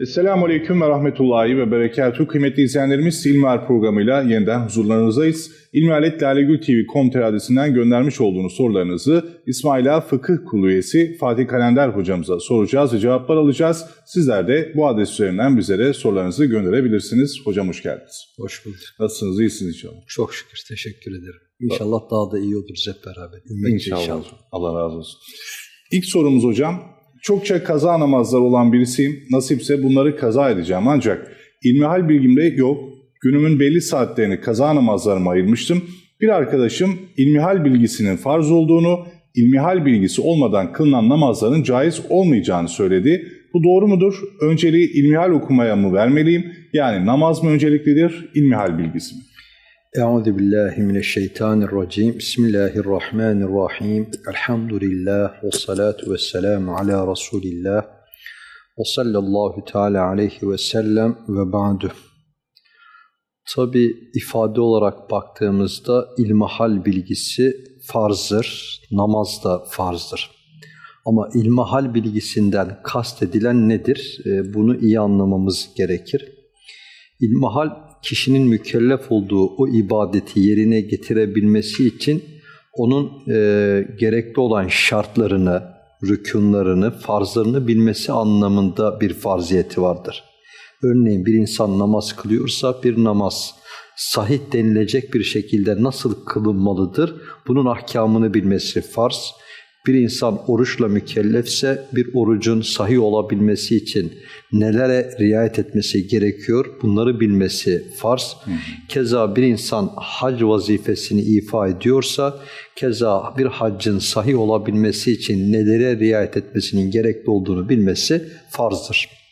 Esselamu Aleyküm ve Rahmetullahi ve Berekatuhu. Kıymetli izleyenlerimiz İlmihal programıyla yeniden huzurlarınızdayız. İlmihaletlalegültv.com adresinden göndermiş olduğunuz sorularınızı İsmaila Fıkıh Kulu üyesi Fatih Kalender hocamıza soracağız ve cevaplar alacağız. Sizler de bu adres üzerinden bizlere sorularınızı gönderebilirsiniz. Hocam hoş geldiniz. Hoş bulduk. Nasılsınız? İyisiniz inşallah. Çok şükür. Teşekkür ederim. İnşallah daha da iyi oluruz hep beraber. Ümmetçe İnşallah. inşallah. Allah razı olsun. İlk sorumuz hocam. Çokça kaza namazları olan birisiyim. Nasipse bunları kaza edeceğim ancak ilmihal bilgimde yok. Günümün belli saatlerini kaza namazlarıma ayırmıştım. Bir arkadaşım ilmihal bilgisinin farz olduğunu, ilmihal bilgisi olmadan kılınan namazların caiz olmayacağını söyledi. Bu doğru mudur? Önceliği ilmihal okumaya mı vermeliyim? Yani namaz mı önceliklidir, ilmihal bilgisi mi? Euzu billahi mineşşeytanirracim. Bismillahirrahmanirrahim. Elhamdülillah ve salatu ve selamu ala Resulillah. Ve sallallahu teala aleyhi ve sellem ve ba'du. Tabi ifade olarak baktığımızda ilmihal bilgisi farzdır, namaz da farzdır. Ama ilmihal bilgisinden kastedilen nedir? Ee, Bunu iyi anlamamız gerekir. İlmihal kişinin mükellef olduğu o ibadeti yerine getirebilmesi için onun e, gerekli olan şartlarını, rükunlarını, farzlarını bilmesi anlamında bir farziyeti vardır. Örneğin bir insan namaz kılıyorsa bir namaz sahih denilecek bir şekilde nasıl kılınmalıdır? Bunun ahkamını bilmesi farz. Bir insan oruçla mükellefse bir orucun sahih olabilmesi için nelere riayet etmesi gerekiyor bunları bilmesi farz. Keza bir insan hac vazifesini ifa ediyorsa keza bir haccın sahih olabilmesi için nelere riayet etmesinin gerekli olduğunu bilmesi farzdır.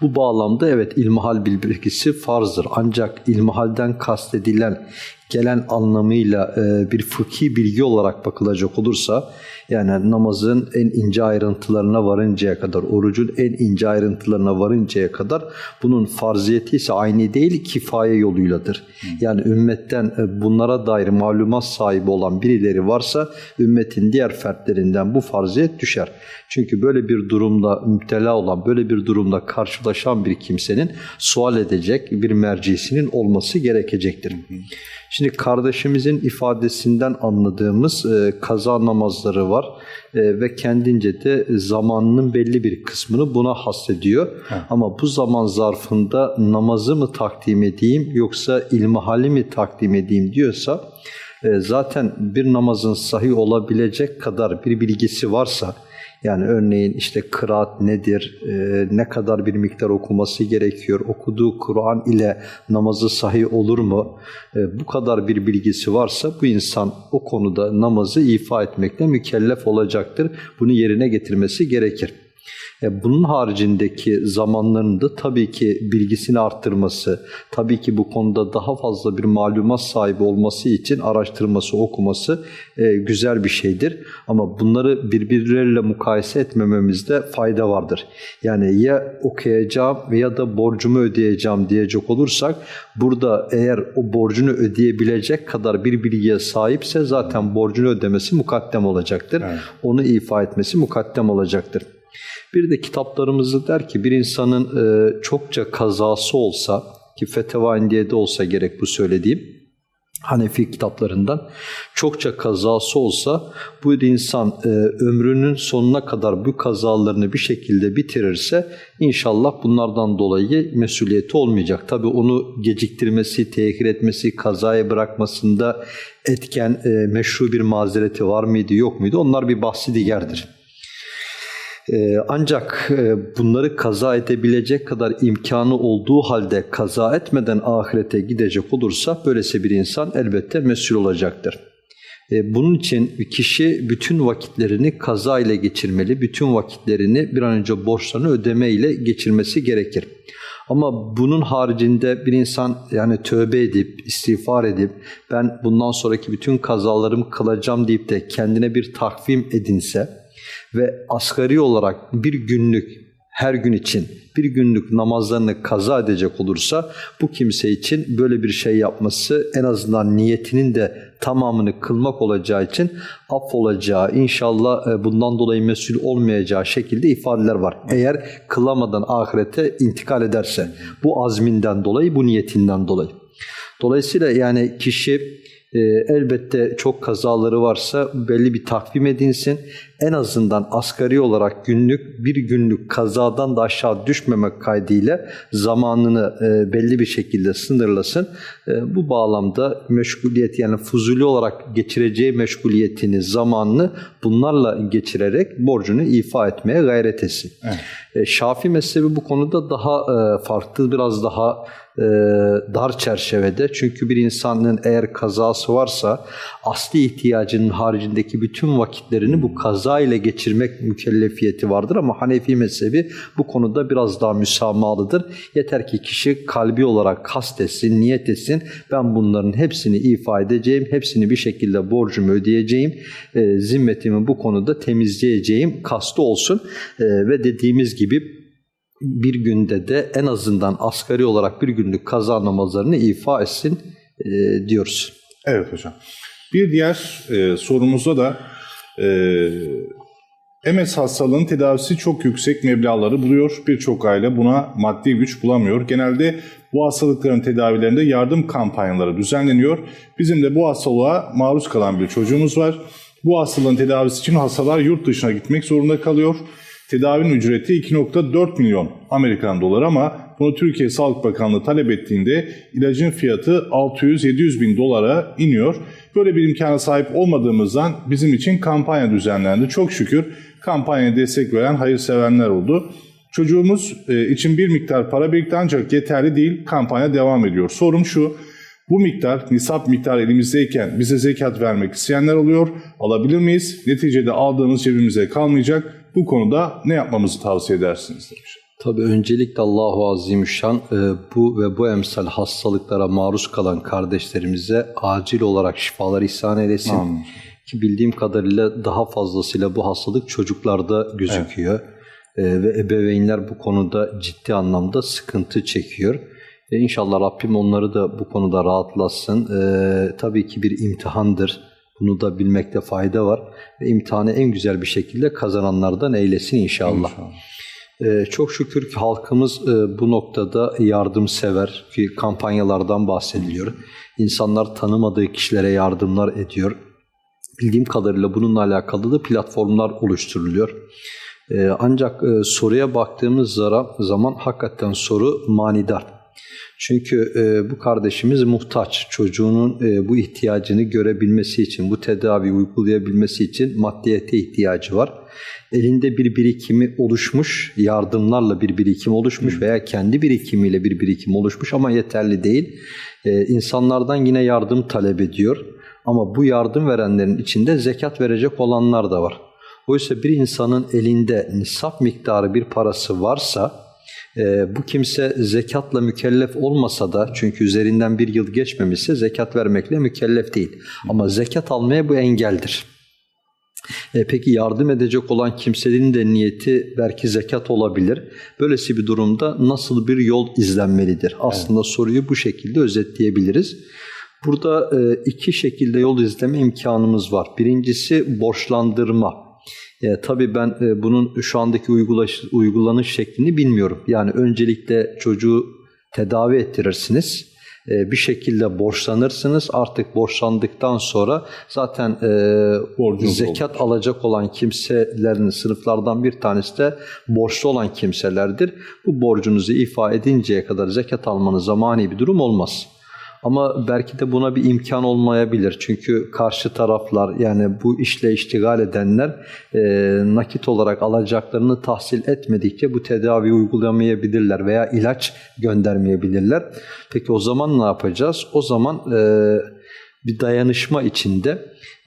Bu bağlamda evet ilmihal bilgisi farzdır. Ancak ilmihalden kastedilen gelen anlamıyla e, bir fıkhi bilgi olarak bakılacak olursa yani namazın en ince ayrıntılarına varıncaya kadar, orucun en ince ayrıntılarına varıncaya kadar bunun farziyeti ise aynı değil kifaye yoluyladır. Yani ümmetten e, bunlara dair malumat sahibi olan birileri varsa ümmetin diğer fertlerinden bu farziyet düşer. Çünkü böyle bir durumda müptela olan, böyle bir durumda karşılaşan bir kimsenin sual edecek bir mercisinin olması gerekecektir. Şimdi kardeşimizin ifadesinden anladığımız e, kaza namazları var e, ve kendince de zamanının belli bir kısmını buna hasrediyor. Ama bu zaman zarfında namazı mı takdim edeyim yoksa ilmihali mi takdim edeyim diyorsa e, zaten bir namazın sahih olabilecek kadar bir bilgisi varsa yani örneğin işte kıraat nedir, e, ne kadar bir miktar okuması gerekiyor, okuduğu Kur'an ile namazı sahih olur mu? E, bu kadar bir bilgisi varsa bu insan o konuda namazı ifa etmekle mükellef olacaktır. Bunu yerine getirmesi gerekir. E, bunun haricindeki zamanlarında tabii ki bilgisini arttırması, tabii ki bu konuda daha fazla bir malumat sahibi olması için araştırması, okuması e, güzel bir şeydir. Ama bunları birbirleriyle mukayese etmememizde fayda vardır. Yani ya okuyacağım ya da borcumu ödeyeceğim diyecek olursak burada eğer o borcunu ödeyebilecek kadar bir bilgiye sahipse zaten borcunu ödemesi mukaddem olacaktır. Evet. Onu ifa etmesi mukaddem olacaktır. Bir de kitaplarımızda der ki bir insanın e, çokça kazası olsa ki Feteva Indiye'de olsa gerek bu söylediğim Hanefi kitaplarından çokça kazası olsa bu insan e, ömrünün sonuna kadar bu kazalarını bir şekilde bitirirse inşallah bunlardan dolayı mesuliyeti olmayacak. Tabi onu geciktirmesi, tehir etmesi, kazaya bırakmasında etken e, meşru bir mazereti var mıydı yok muydu onlar bir bahsi diğerdir. Ee, ancak e, bunları kaza edebilecek kadar imkanı olduğu halde kaza etmeden ahirete gidecek olursa böylesi bir insan elbette mesul olacaktır. E, Bunun için kişi bütün vakitlerini kaza ile geçirmeli, bütün vakitlerini bir an önce borçlarını ödeme ile geçirmesi gerekir. Ama bunun haricinde bir insan yani tövbe edip, istiğfar edip ben bundan sonraki bütün kazalarımı kılacağım deyip de kendine bir takvim edinse ve asgari olarak bir günlük her gün için bir günlük namazlarını kaza edecek olursa bu kimse için böyle bir şey yapması en azından niyetinin de tamamını kılmak olacağı için affolacağı, inşallah e, bundan dolayı mesul olmayacağı şekilde ifadeler var. Eğer kılamadan ahirete intikal ederse bu azminden dolayı, bu niyetinden dolayı. Dolayısıyla yani kişi e, elbette çok kazaları varsa belli bir takvim edinsin. En azından asgari olarak günlük bir günlük kazadan da aşağı düşmemek kaydıyla zamanını e, belli bir şekilde sınırlasın. E, bu bağlamda meşguliyet yani fuzuli olarak geçireceği meşguliyetini, zamanını bunlarla geçirerek borcunu ifa etmeye gayret etsin. Evet. E, Şafi mezhebi bu konuda daha e, farklı, biraz daha e, dar çerçevede. Çünkü bir insanın eğer kazası varsa asli ihtiyacının haricindeki bütün vakitlerini bu kaza ile geçirmek mükellefiyeti vardır. Ama Hanefi mezhebi bu konuda biraz daha müsamahalıdır. Yeter ki kişi kalbi olarak kast etsin, niyet etsin. Ben bunların hepsini ifa edeceğim, hepsini bir şekilde borcumu ödeyeceğim, e, zimmetimi bu konuda temizleyeceğim kastı olsun. E, ve dediğimiz gibi bir günde de en azından asgari olarak bir günlük kaza namazlarını ifa etsin e, diyoruz. Evet hocam. Bir diğer e, sorumuzda da e, MS hastalığının tedavisi çok yüksek meblağları buluyor. Birçok aile buna maddi güç bulamıyor. Genelde bu hastalıkların tedavilerinde yardım kampanyaları düzenleniyor. Bizim de bu hastalığa maruz kalan bir çocuğumuz var. Bu hastalığın tedavisi için hastalar yurt dışına gitmek zorunda kalıyor. Tedavinin ücreti 2.4 milyon Amerikan doları ama bunu Türkiye Sağlık Bakanlığı talep ettiğinde ilacın fiyatı 600-700 bin dolara iniyor. Böyle bir imkana sahip olmadığımızdan bizim için kampanya düzenlendi. Çok şükür kampanyaya destek veren hayırsevenler oldu. Çocuğumuz e, için bir miktar para birikti ancak yeterli değil. Kampanya devam ediyor. Sorum şu. Bu miktar, nisap miktar elimizdeyken bize zekat vermek isteyenler oluyor. Alabilir miyiz? Neticede aldığımız cebimize kalmayacak. Bu konuda ne yapmamızı tavsiye edersiniz demiş. Tabii öncelikle Allahu Azimüşşan e, bu ve bu emsal hastalıklara maruz kalan kardeşlerimize acil olarak şifalar ihsan eylesin. Amin. Ki bildiğim kadarıyla daha fazlasıyla bu hastalık çocuklarda gözüküyor. E, ve ebeveynler bu konuda ciddi anlamda sıkıntı çekiyor. E, İnşallah Rabbim onları da bu konuda rahatlatsın. Tabii ki bir imtihandır. Bunu da bilmekte fayda var. Ve imtihanı en güzel bir şekilde kazananlardan eylesin inşallah. İnşallah. Ee, çok şükür ki halkımız e, bu noktada yardımsever ki kampanyalardan bahsediliyor. İnsanlar tanımadığı kişilere yardımlar ediyor. Bildiğim kadarıyla bununla alakalı da platformlar oluşturuluyor. Ee, ancak e, soruya baktığımız zaman hakikaten soru manidar. Çünkü e, bu kardeşimiz muhtaç. Çocuğunun e, bu ihtiyacını görebilmesi için, bu tedavi uygulayabilmesi için maddiyete ihtiyacı var. Elinde bir birikimi oluşmuş, yardımlarla bir birikim oluşmuş veya kendi birikimiyle bir birikim oluşmuş ama yeterli değil. E, insanlardan yine yardım talep ediyor. Ama bu yardım verenlerin içinde zekat verecek olanlar da var. Oysa bir insanın elinde nisap miktarı bir parası varsa e, bu kimse zekatla mükellef olmasa da çünkü üzerinden bir yıl geçmemişse zekat vermekle mükellef değil. Ama zekat almaya bu engeldir. E, peki yardım edecek olan kimsenin de niyeti belki zekat olabilir. Böylesi bir durumda nasıl bir yol izlenmelidir? Aslında soruyu bu şekilde özetleyebiliriz. Burada e, iki şekilde yol izleme imkanımız var. Birincisi borçlandırma. E, tabii ben e, bunun şu andaki uygulaş, uygulanış şeklini bilmiyorum. Yani öncelikle çocuğu tedavi ettirirsiniz. E, bir şekilde borçlanırsınız. Artık borçlandıktan sonra zaten e, Borcunuz zekat alacak olan kimselerin sınıflardan bir tanesi de borçlu olan kimselerdir. Bu borcunuzu ifa edinceye kadar zekat almanız zamani bir durum olmaz. Ama belki de buna bir imkan olmayabilir. Çünkü karşı taraflar yani bu işle iştigal edenler e, nakit olarak alacaklarını tahsil etmedikçe bu tedavi uygulamayabilirler veya ilaç göndermeyebilirler. Peki o zaman ne yapacağız? O zaman e, bir dayanışma içinde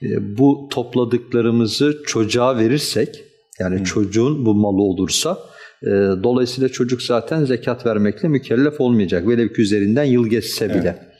e, bu topladıklarımızı çocuğa verirsek yani çocuğun bu malı olursa e, dolayısıyla çocuk zaten zekat vermekle mükellef olmayacak. Velev ki üzerinden yıl geçse bile.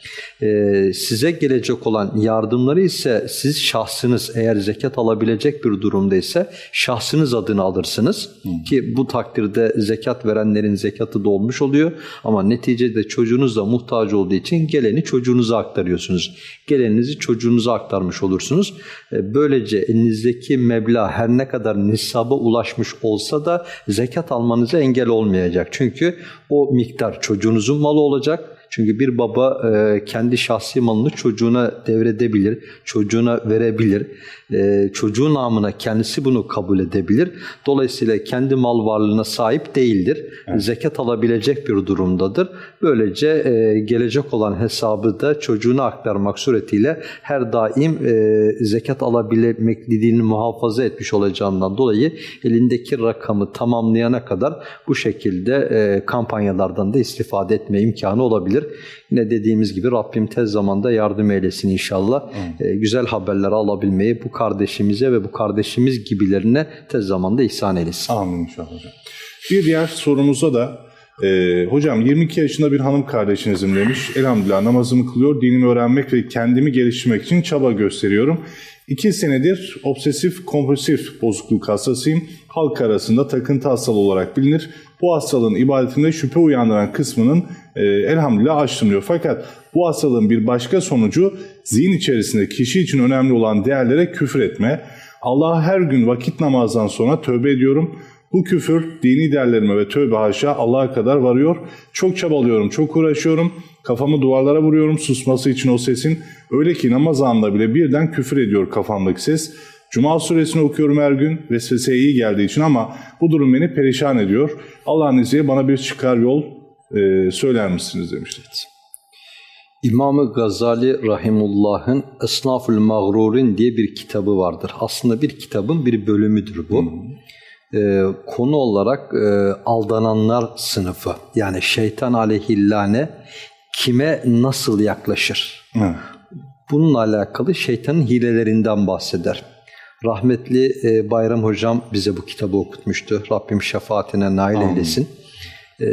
Ee, size gelecek olan yardımları ise siz şahsınız eğer zekat alabilecek bir durumdaysa şahsınız adını alırsınız ki bu takdirde zekat verenlerin zekatı dolmuş oluyor ama neticede çocuğunuz da muhtaç olduğu için geleni çocuğunuza aktarıyorsunuz. Geleninizi çocuğunuza aktarmış olursunuz. Ee, Böylece elinizdeki meblağ her ne kadar nisaba ulaşmış olsa da zekat almanıza engel olmayacak. Çünkü o miktar çocuğunuzun malı olacak. Çünkü bir baba kendi şahsi malını çocuğuna devredebilir, çocuğuna verebilir. E, çocuğu namına kendisi bunu kabul edebilir. Dolayısıyla kendi mal varlığına sahip değildir. Zekat alabilecek bir durumdadır. Böylece e, gelecek olan hesabı da çocuğuna aktarmak suretiyle her daim e, zekat alabilmekliliğini muhafaza etmiş olacağından dolayı elindeki rakamı tamamlayana kadar bu şekilde e, kampanyalardan da istifade etme imkanı olabilir. Yine dediğimiz gibi Rabbim tez zamanda yardım eylesin inşallah. E, güzel haberleri alabilmeyi bu kardeşimize ve bu kardeşimiz gibilerine tez zamanda ihsan eylesin. Amin inşallah hocam. Bir diğer sorumuzda da e, hocam 22 yaşında bir hanım kardeşinizim demiş. Elhamdülillah namazımı kılıyor, dinimi öğrenmek ve kendimi geliştirmek için çaba gösteriyorum. İki senedir obsesif kompulsif bozukluk hastasıyım. Halk arasında takıntı hastalığı olarak bilinir. Bu hastalığın ibadetinde şüphe uyandıran kısmının e, elhamdülillah açtım. Fakat bu hastalığın bir başka sonucu zihin içerisinde kişi için önemli olan değerlere küfür etme. Allah'a her gün vakit namazdan sonra tövbe ediyorum. Bu küfür dini değerlerime ve tövbe haşa Allah'a kadar varıyor. Çok çabalıyorum, çok uğraşıyorum. Kafamı duvarlara vuruyorum susması için o sesin. Öyle ki namaz anında bile birden küfür ediyor kafamdaki ses. Cuma suresini okuyorum her gün vesveseye iyi geldiği için ama bu durum beni perişan ediyor. Allah'ın izniyle bana bir çıkar yol e, söyler misiniz demişler. İmam-ı Gazali Rahimullah'ın Esnafül Mağrurin diye bir kitabı vardır. Aslında bir kitabın bir bölümüdür bu. Ee, konu olarak e, aldananlar sınıfı yani şeytan aleyhillâne kime nasıl yaklaşır? Hı. Bununla alakalı şeytanın hilelerinden bahseder. Rahmetli e, Bayram Hocam bize bu kitabı okutmuştu. Rabbim şefaatine nail eylesin. E,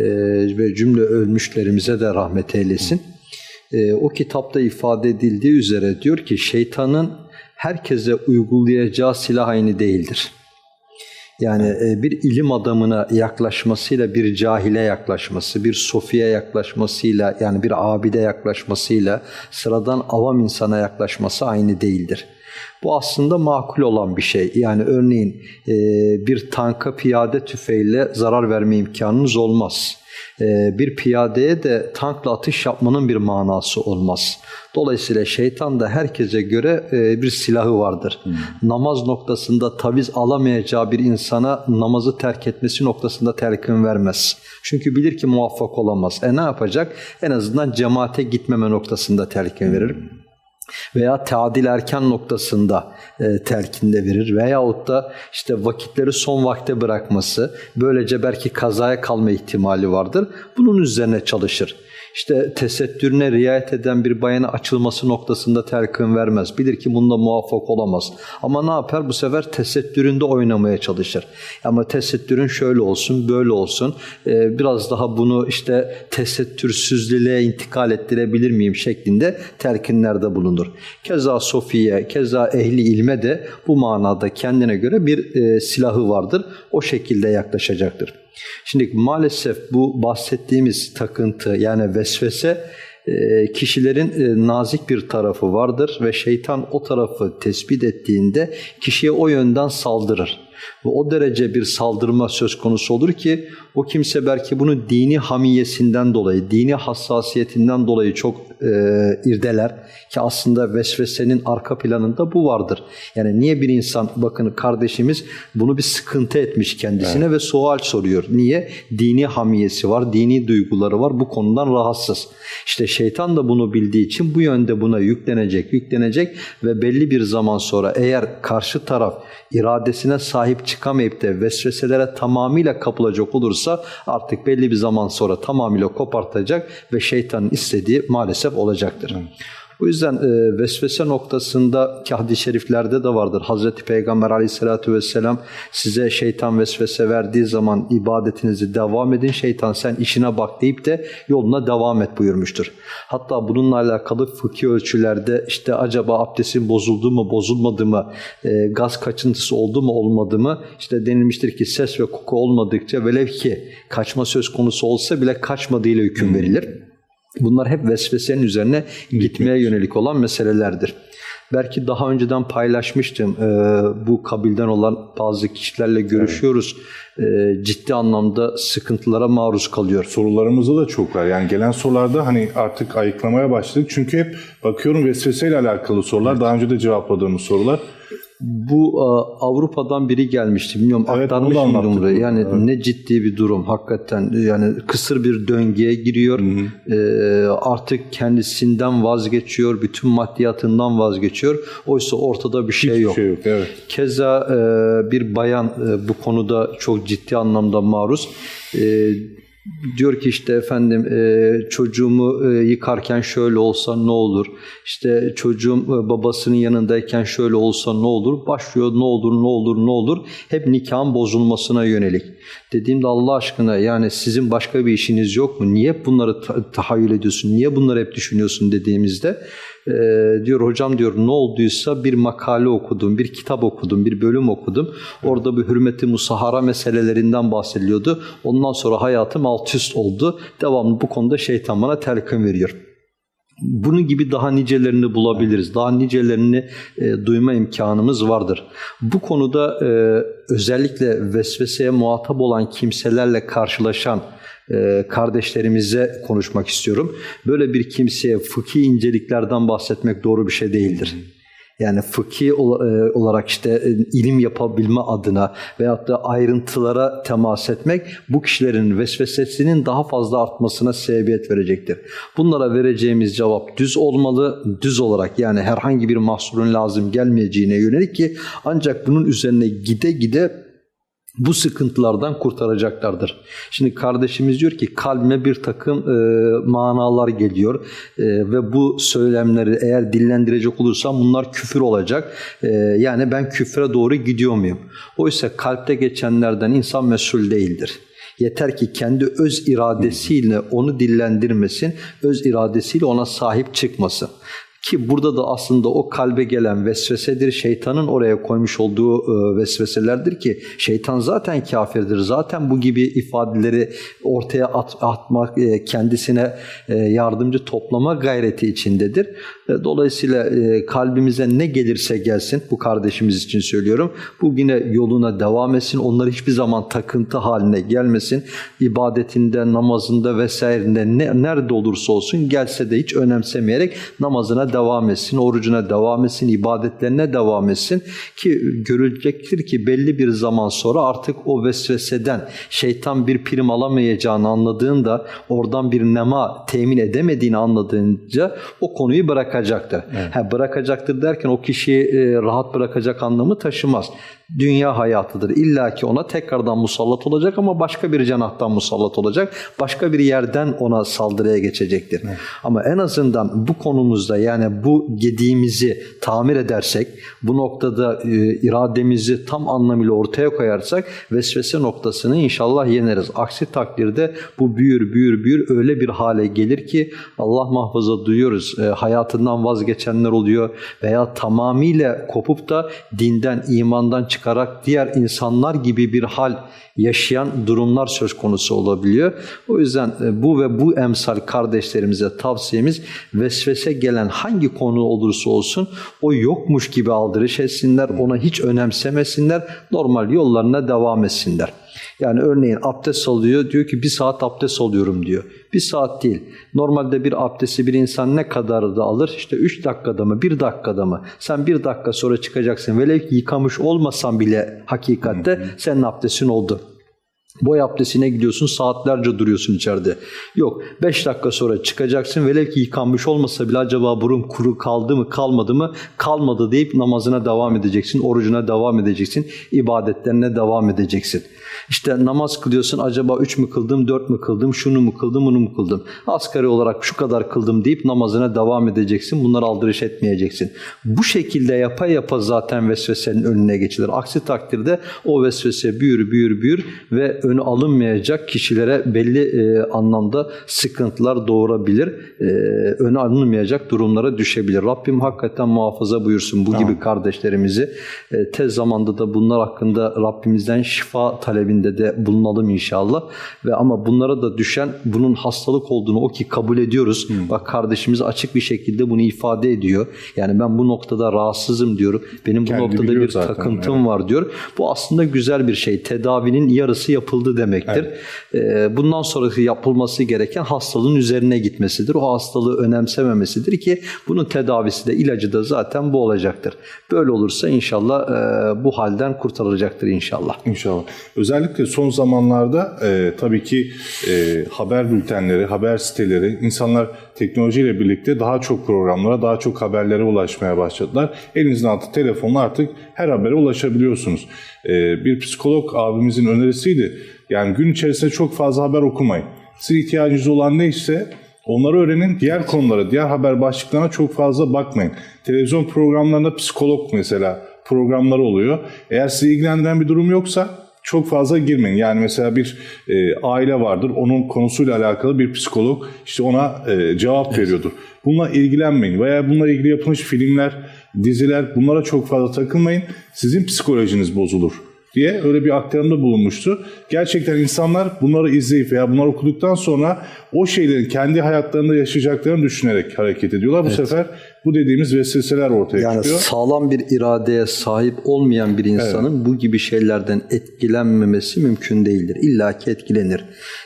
ve cümle ölmüşlerimize de rahmet eylesin. E, o kitapta ifade edildiği üzere diyor ki şeytanın herkese uygulayacağı silah aynı değildir. Yani e, bir ilim adamına yaklaşmasıyla bir cahile yaklaşması, bir sofiye yaklaşmasıyla yani bir abide yaklaşmasıyla sıradan avam insana yaklaşması aynı değildir. Bu aslında makul olan bir şey. Yani örneğin e, bir tanka piyade tüfeğiyle zarar verme imkanınız olmaz. E, bir piyadeye de tankla atış yapmanın bir manası olmaz. Dolayısıyla şeytan da herkese göre e, bir silahı vardır. Namaz noktasında taviz alamayacağı bir insana namazı terk etmesi noktasında telkin vermez. Çünkü bilir ki muvaffak olamaz. E ne yapacak? En azından cemaate gitmeme noktasında telkin verir veya tadil erken noktasında e, telkinde verir veyahut da işte vakitleri son vakte bırakması böylece belki kazaya kalma ihtimali vardır. Bunun üzerine çalışır. İşte tesettürüne riayet eden bir bayana açılması noktasında telkin vermez. Bilir ki bunda muvaffak olamaz. Ama ne yapar? Bu sefer tesettüründe oynamaya çalışır. Ama tesettürün şöyle olsun, böyle olsun. Ee, biraz daha bunu işte tesettürsüzlüğe intikal ettirebilir miyim şeklinde telkinlerde bulunur. Keza Sofiye, keza ehli ilme de bu manada kendine göre bir e, silahı vardır. O şekilde yaklaşacaktır. Şimdi maalesef bu bahsettiğimiz takıntı yani vesvese e, kişilerin e, nazik bir tarafı vardır ve şeytan o tarafı tespit ettiğinde kişiye o yönden saldırır. Ve o derece bir saldırma söz konusu olur ki o kimse belki bunu dini hamiyesinden dolayı, dini hassasiyetinden dolayı çok e, irdeler ki aslında vesvesenin arka planında bu vardır. Yani niye bir insan bakın kardeşimiz bunu bir sıkıntı etmiş kendisine evet. ve sual soruyor. Niye? Dini hamiyesi var, dini duyguları var. Bu konudan rahatsız. İşte şeytan da bunu bildiği için bu yönde buna yüklenecek, yüklenecek ve belli bir zaman sonra eğer karşı taraf iradesine sahip çıkamayıp da vesveselere tamamıyla kapılacak olursa artık belli bir zaman sonra tamamıyla kopartacak ve şeytanın istediği maalesef olacaktır. O yüzden e, vesvese noktasında ki hadis-i şeriflerde de vardır. Hazreti Peygamber aleyhissalatü vesselam size şeytan vesvese verdiği zaman ibadetinizi devam edin. Şeytan sen işine bak deyip de yoluna devam et buyurmuştur. Hatta bununla alakalı fıkhi ölçülerde işte acaba abdestin bozuldu mu bozulmadı mı, e, gaz kaçıntısı oldu mu olmadı mı işte denilmiştir ki ses ve koku olmadıkça velev ki kaçma söz konusu olsa bile kaçmadığıyla hüküm verilir. Bunlar hep vesvesenin üzerine gitmeye yönelik olan meselelerdir. Belki daha önceden paylaşmıştım. Ee, bu kabilden olan bazı kişilerle görüşüyoruz. Ee, ciddi anlamda sıkıntılara maruz kalıyor. Sorularımızda da çok var. Yani gelen sorularda hani artık ayıklamaya başladık. Çünkü hep bakıyorum vesveseyle alakalı sorular. Daha önce de cevapladığımız sorular. Bu e, Avrupa'dan biri gelmişti. Bilmiyorum Evet, aktarmış mıydım buraya? Yani Evet. ne ciddi bir durum hakikaten. Yani kısır bir döngüye giriyor. E, artık kendisinden vazgeçiyor. Bütün maddiyatından vazgeçiyor. Oysa ortada bir şey Hiçbir yok. şey yok. Evet. Keza e, bir bayan e, bu konuda çok ciddi anlamda maruz. E, diyor ki işte efendim e, çocuğumu e, yıkarken şöyle olsa ne olur? İşte çocuğum e, babasının yanındayken şöyle olsa ne olur? Başlıyor ne olur ne olur ne olur? Hep nikahın bozulmasına yönelik. Dediğimde Allah aşkına yani sizin başka bir işiniz yok mu? Niye bunları ta- tahayyül ediyorsun? Niye bunları hep düşünüyorsun dediğimizde e, diyor hocam diyor ne olduysa bir makale okudum, bir kitap okudum, bir bölüm okudum. Orada bir hürmeti musahara meselelerinden bahsediliyordu. Ondan sonra hayatım alt üst oldu. Devamlı bu konuda şeytan bana telkin veriyor. Bunun gibi daha nicelerini bulabiliriz. Daha nicelerini e, duyma imkanımız vardır. Bu konuda e, özellikle vesveseye muhatap olan kimselerle karşılaşan e, kardeşlerimize konuşmak istiyorum. Böyle bir kimseye fıkhi inceliklerden bahsetmek doğru bir şey değildir. Yani fıkhi e, olarak işte e, ilim yapabilme adına veyahut da ayrıntılara temas etmek bu kişilerin vesvesesinin daha fazla artmasına sebebiyet verecektir. Bunlara vereceğimiz cevap düz olmalı, düz olarak yani herhangi bir mahsurun lazım gelmeyeceğine yönelik ki ancak bunun üzerine gide gide bu sıkıntılardan kurtaracaklardır. Şimdi kardeşimiz diyor ki kalbime bir takım e, manalar geliyor E, ve bu söylemleri eğer dillendirecek olursam bunlar küfür olacak. E, yani ben küfre doğru gidiyor muyum? Oysa kalpte geçenlerden insan mesul değildir. Yeter ki kendi öz iradesiyle onu dillendirmesin, öz iradesiyle ona sahip çıkmasın. Ki burada da aslında o kalbe gelen vesvesedir. Şeytanın oraya koymuş olduğu e, vesveselerdir ki şeytan zaten kafirdir. Zaten bu gibi ifadeleri ortaya at, atmak, e, kendisine e, yardımcı toplama gayreti içindedir. Dolayısıyla kalbimize ne gelirse gelsin, bu kardeşimiz için söylüyorum. Bu yine yoluna devam etsin. Onlar hiçbir zaman takıntı haline gelmesin. İbadetinde, namazında vesairinde ne, nerede olursa olsun gelse de hiç önemsemeyerek namazına devam etsin, orucuna devam etsin, ibadetlerine devam etsin ki görülecektir ki belli bir zaman sonra artık o vesveseden şeytan bir prim alamayacağını anladığında oradan bir nema temin edemediğini anladığınca o konuyu bırakacaktır. Ha, bırakacaktır derken o kişiyi e, rahat bırakacak anlamı taşımaz. Dünya hayatıdır. İlla ki ona tekrardan musallat olacak ama başka bir cenahtan musallat olacak. Başka bir yerden ona saldırıya geçecektir. Ama en azından bu konumuzda yani bu gediğimizi tamir edersek, bu noktada e, irademizi tam anlamıyla ortaya koyarsak vesvese noktasını inşallah yeneriz. Aksi takdirde bu büyür büyür büyür öyle bir hale gelir ki Allah muhafaza duyuyoruz. E, hayatından vazgeçenler oluyor veya tamamıyla kopup da dinden, imandan çıkarak diğer insanlar gibi bir hal yaşayan durumlar söz konusu olabiliyor. O yüzden e, bu ve bu emsal kardeşlerimize tavsiyemiz vesvese gelen hangi konu olursa olsun o yokmuş gibi aldırış etsinler, ona hiç önemsemesinler, normal yollarına devam etsinler. Yani örneğin abdest alıyor diyor ki bir saat abdest alıyorum diyor. Bir saat değil. Normalde bir abdesti bir insan ne kadar da alır? İşte 3 dakikada mı, 1 dakikada mı? Sen bir dakika sonra çıkacaksın. Velev ki yıkamış olmasan bile hakikatte senin abdestin oldu. Boy abdestine gidiyorsun saatlerce duruyorsun içeride. Yok 5 dakika sonra çıkacaksın velev ki yıkanmış olmasa bile acaba burun kuru kaldı mı kalmadı mı kalmadı deyip namazına devam edeceksin. Orucuna devam edeceksin. ibadetlerine devam edeceksin. İşte namaz kılıyorsun acaba 3 mü kıldım 4 mü kıldım şunu mu kıldım bunu mu kıldım. Asgari olarak şu kadar kıldım deyip namazına devam edeceksin. Bunları aldırış etmeyeceksin. Bu şekilde yapa yapa zaten vesvesenin önüne geçilir. Aksi takdirde o vesvese büyür büyür büyür ve önü alınmayacak kişilere belli e, anlamda sıkıntılar doğurabilir. E, önü alınmayacak durumlara düşebilir. Rabbim hakikaten muhafaza buyursun bu gibi kardeşlerimizi. E, tez zamanda da bunlar hakkında Rabbimizden şifa talebinde de bulunalım inşallah. Ve ama bunlara da düşen bunun hastalık olduğunu o ki kabul ediyoruz. Bak kardeşimiz açık bir şekilde bunu ifade ediyor. Yani ben bu noktada rahatsızım diyor. Benim bu Kendi noktada bir zaten, takıntım evet. var diyor. Bu aslında güzel bir şey. Tedavinin yarısı yapıldı demektir. Ee, bundan sonraki yapılması gereken hastalığın üzerine gitmesidir. O hastalığı önemsememesidir ki bunun tedavisi de ilacı da zaten bu olacaktır. Böyle olursa inşallah e, bu halden kurtarılacaktır inşallah. İnşallah. Özellikle son zamanlarda e, tabii ki e, haber bültenleri, haber siteleri, insanlar teknolojiyle birlikte daha çok programlara, daha çok haberlere ulaşmaya başladılar. Elinizin altı telefonla artık her habere ulaşabiliyorsunuz. E, bir psikolog abimizin önerisiydi. Yani gün içerisinde çok fazla haber okumayın. Sizin ihtiyacınız olan neyse Onları öğrenin. Diğer konulara, diğer haber başlıklarına çok fazla bakmayın. Televizyon programlarında psikolog mesela programları oluyor. Eğer sizi ilgilendiren bir durum yoksa çok fazla girmeyin. Yani mesela bir e, aile vardır. Onun konusuyla alakalı bir psikolog işte ona e, cevap veriyordur. Bununla ilgilenmeyin veya bununla ilgili yapılmış filmler, diziler bunlara çok fazla takılmayın. Sizin psikolojiniz bozulur diye öyle bir aktarımda bulunmuştu. Gerçekten insanlar bunları izleyip veya bunları okuduktan sonra o şeylerin kendi hayatlarında yaşayacaklarını düşünerek hareket ediyorlar. Bu sefer bu dediğimiz vesveseler ortaya Yani çıkıyor. sağlam bir iradeye sahip olmayan bir insanın bu gibi şeylerden etkilenmemesi mümkün değildir. İlla ki etkilenir.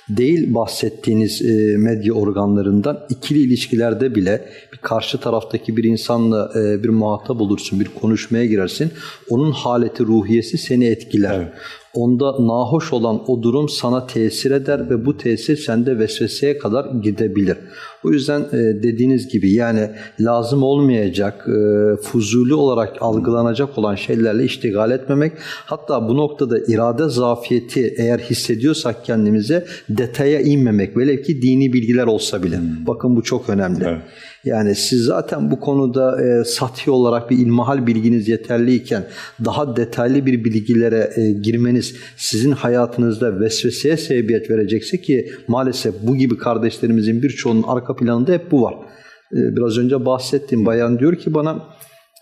Değil bahsettiğiniz e, medya organlarından ikili ilişkilerde bile bir karşı taraftaki bir insanla e, bir muhatap olursun, bir konuşmaya girersin. Onun haleti, ruhiyesi seni etkiler. Onda nahoş olan o durum sana tesir eder ve bu tesir sende vesveseye kadar gidebilir. O yüzden e, dediğiniz gibi yani lazım olmayacak, e, fuzuli olarak algılanacak olan şeylerle iştigal etmemek. Hatta bu noktada irade zafiyeti eğer hissediyorsak kendimize detaya inmemek. Velev ki dini bilgiler olsa bile. Bakın bu çok önemli. Evet. Yani siz zaten bu konuda e, sathi olarak bir ilmihal bilginiz yeterliyken daha detaylı bir bilgilere e, girmeniz sizin hayatınızda vesveseye sebebiyet verecekse ki maalesef bu gibi kardeşlerimizin birçoğunun arka planında hep bu var. E, biraz önce bahsettiğim bayan diyor ki bana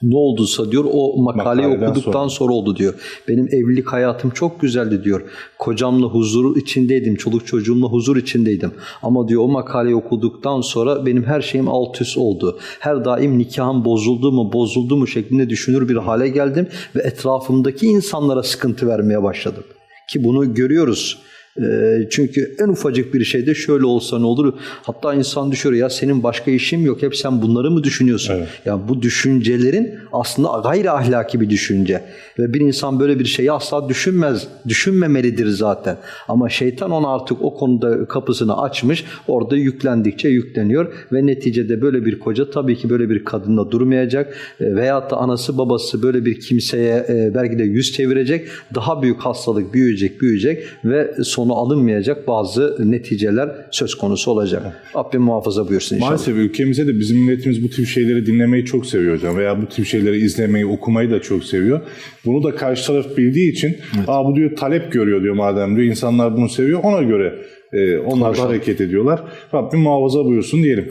ne olduysa diyor o makaleyi Makaleden okuduktan sonra. sonra oldu diyor. Benim evlilik hayatım çok güzeldi diyor. Kocamla huzur içindeydim, çoluk çocuğumla huzur içindeydim. Ama diyor o makaleyi okuduktan sonra benim her şeyim alt üst oldu. Her daim nikahım bozuldu mu, bozuldu mu şeklinde düşünür bir hale geldim ve etrafımdaki insanlara sıkıntı vermeye başladım. Ki bunu görüyoruz. Ee, Çünkü en ufacık bir şeyde şöyle olsa ne olur? Hatta insan düşüyor ya senin başka işin yok hep sen bunları mı düşünüyorsun? Evet. Ya bu düşüncelerin aslında gayri ahlaki bir düşünce. Ve bir insan böyle bir şeyi asla düşünmez, düşünmemelidir zaten. Ama şeytan ona artık o konuda kapısını açmış, orada yüklendikçe yükleniyor ve neticede böyle bir koca tabii ki böyle bir kadınla durmayacak E, veyahut da anası babası böyle bir kimseye e, belki de yüz çevirecek, daha büyük hastalık büyüyecek, büyüyecek ve sonu alınmayacak bazı neticeler söz konusu olacak. Rabbim muhafaza buyursun inşallah. Maalesef ülkemizde de bizim milletimiz bu tip şeyleri dinlemeyi çok seviyor hocam veya bu tip şeyleri izlemeyi, okumayı da çok seviyor. Bunu da karşı taraf bildiği için Aa, bu diyor talep görüyor diyor madem diyor insanlar bunu seviyor ona göre e, onlar da hareket ediyorlar. Rabbim muhafaza buyursun diyelim.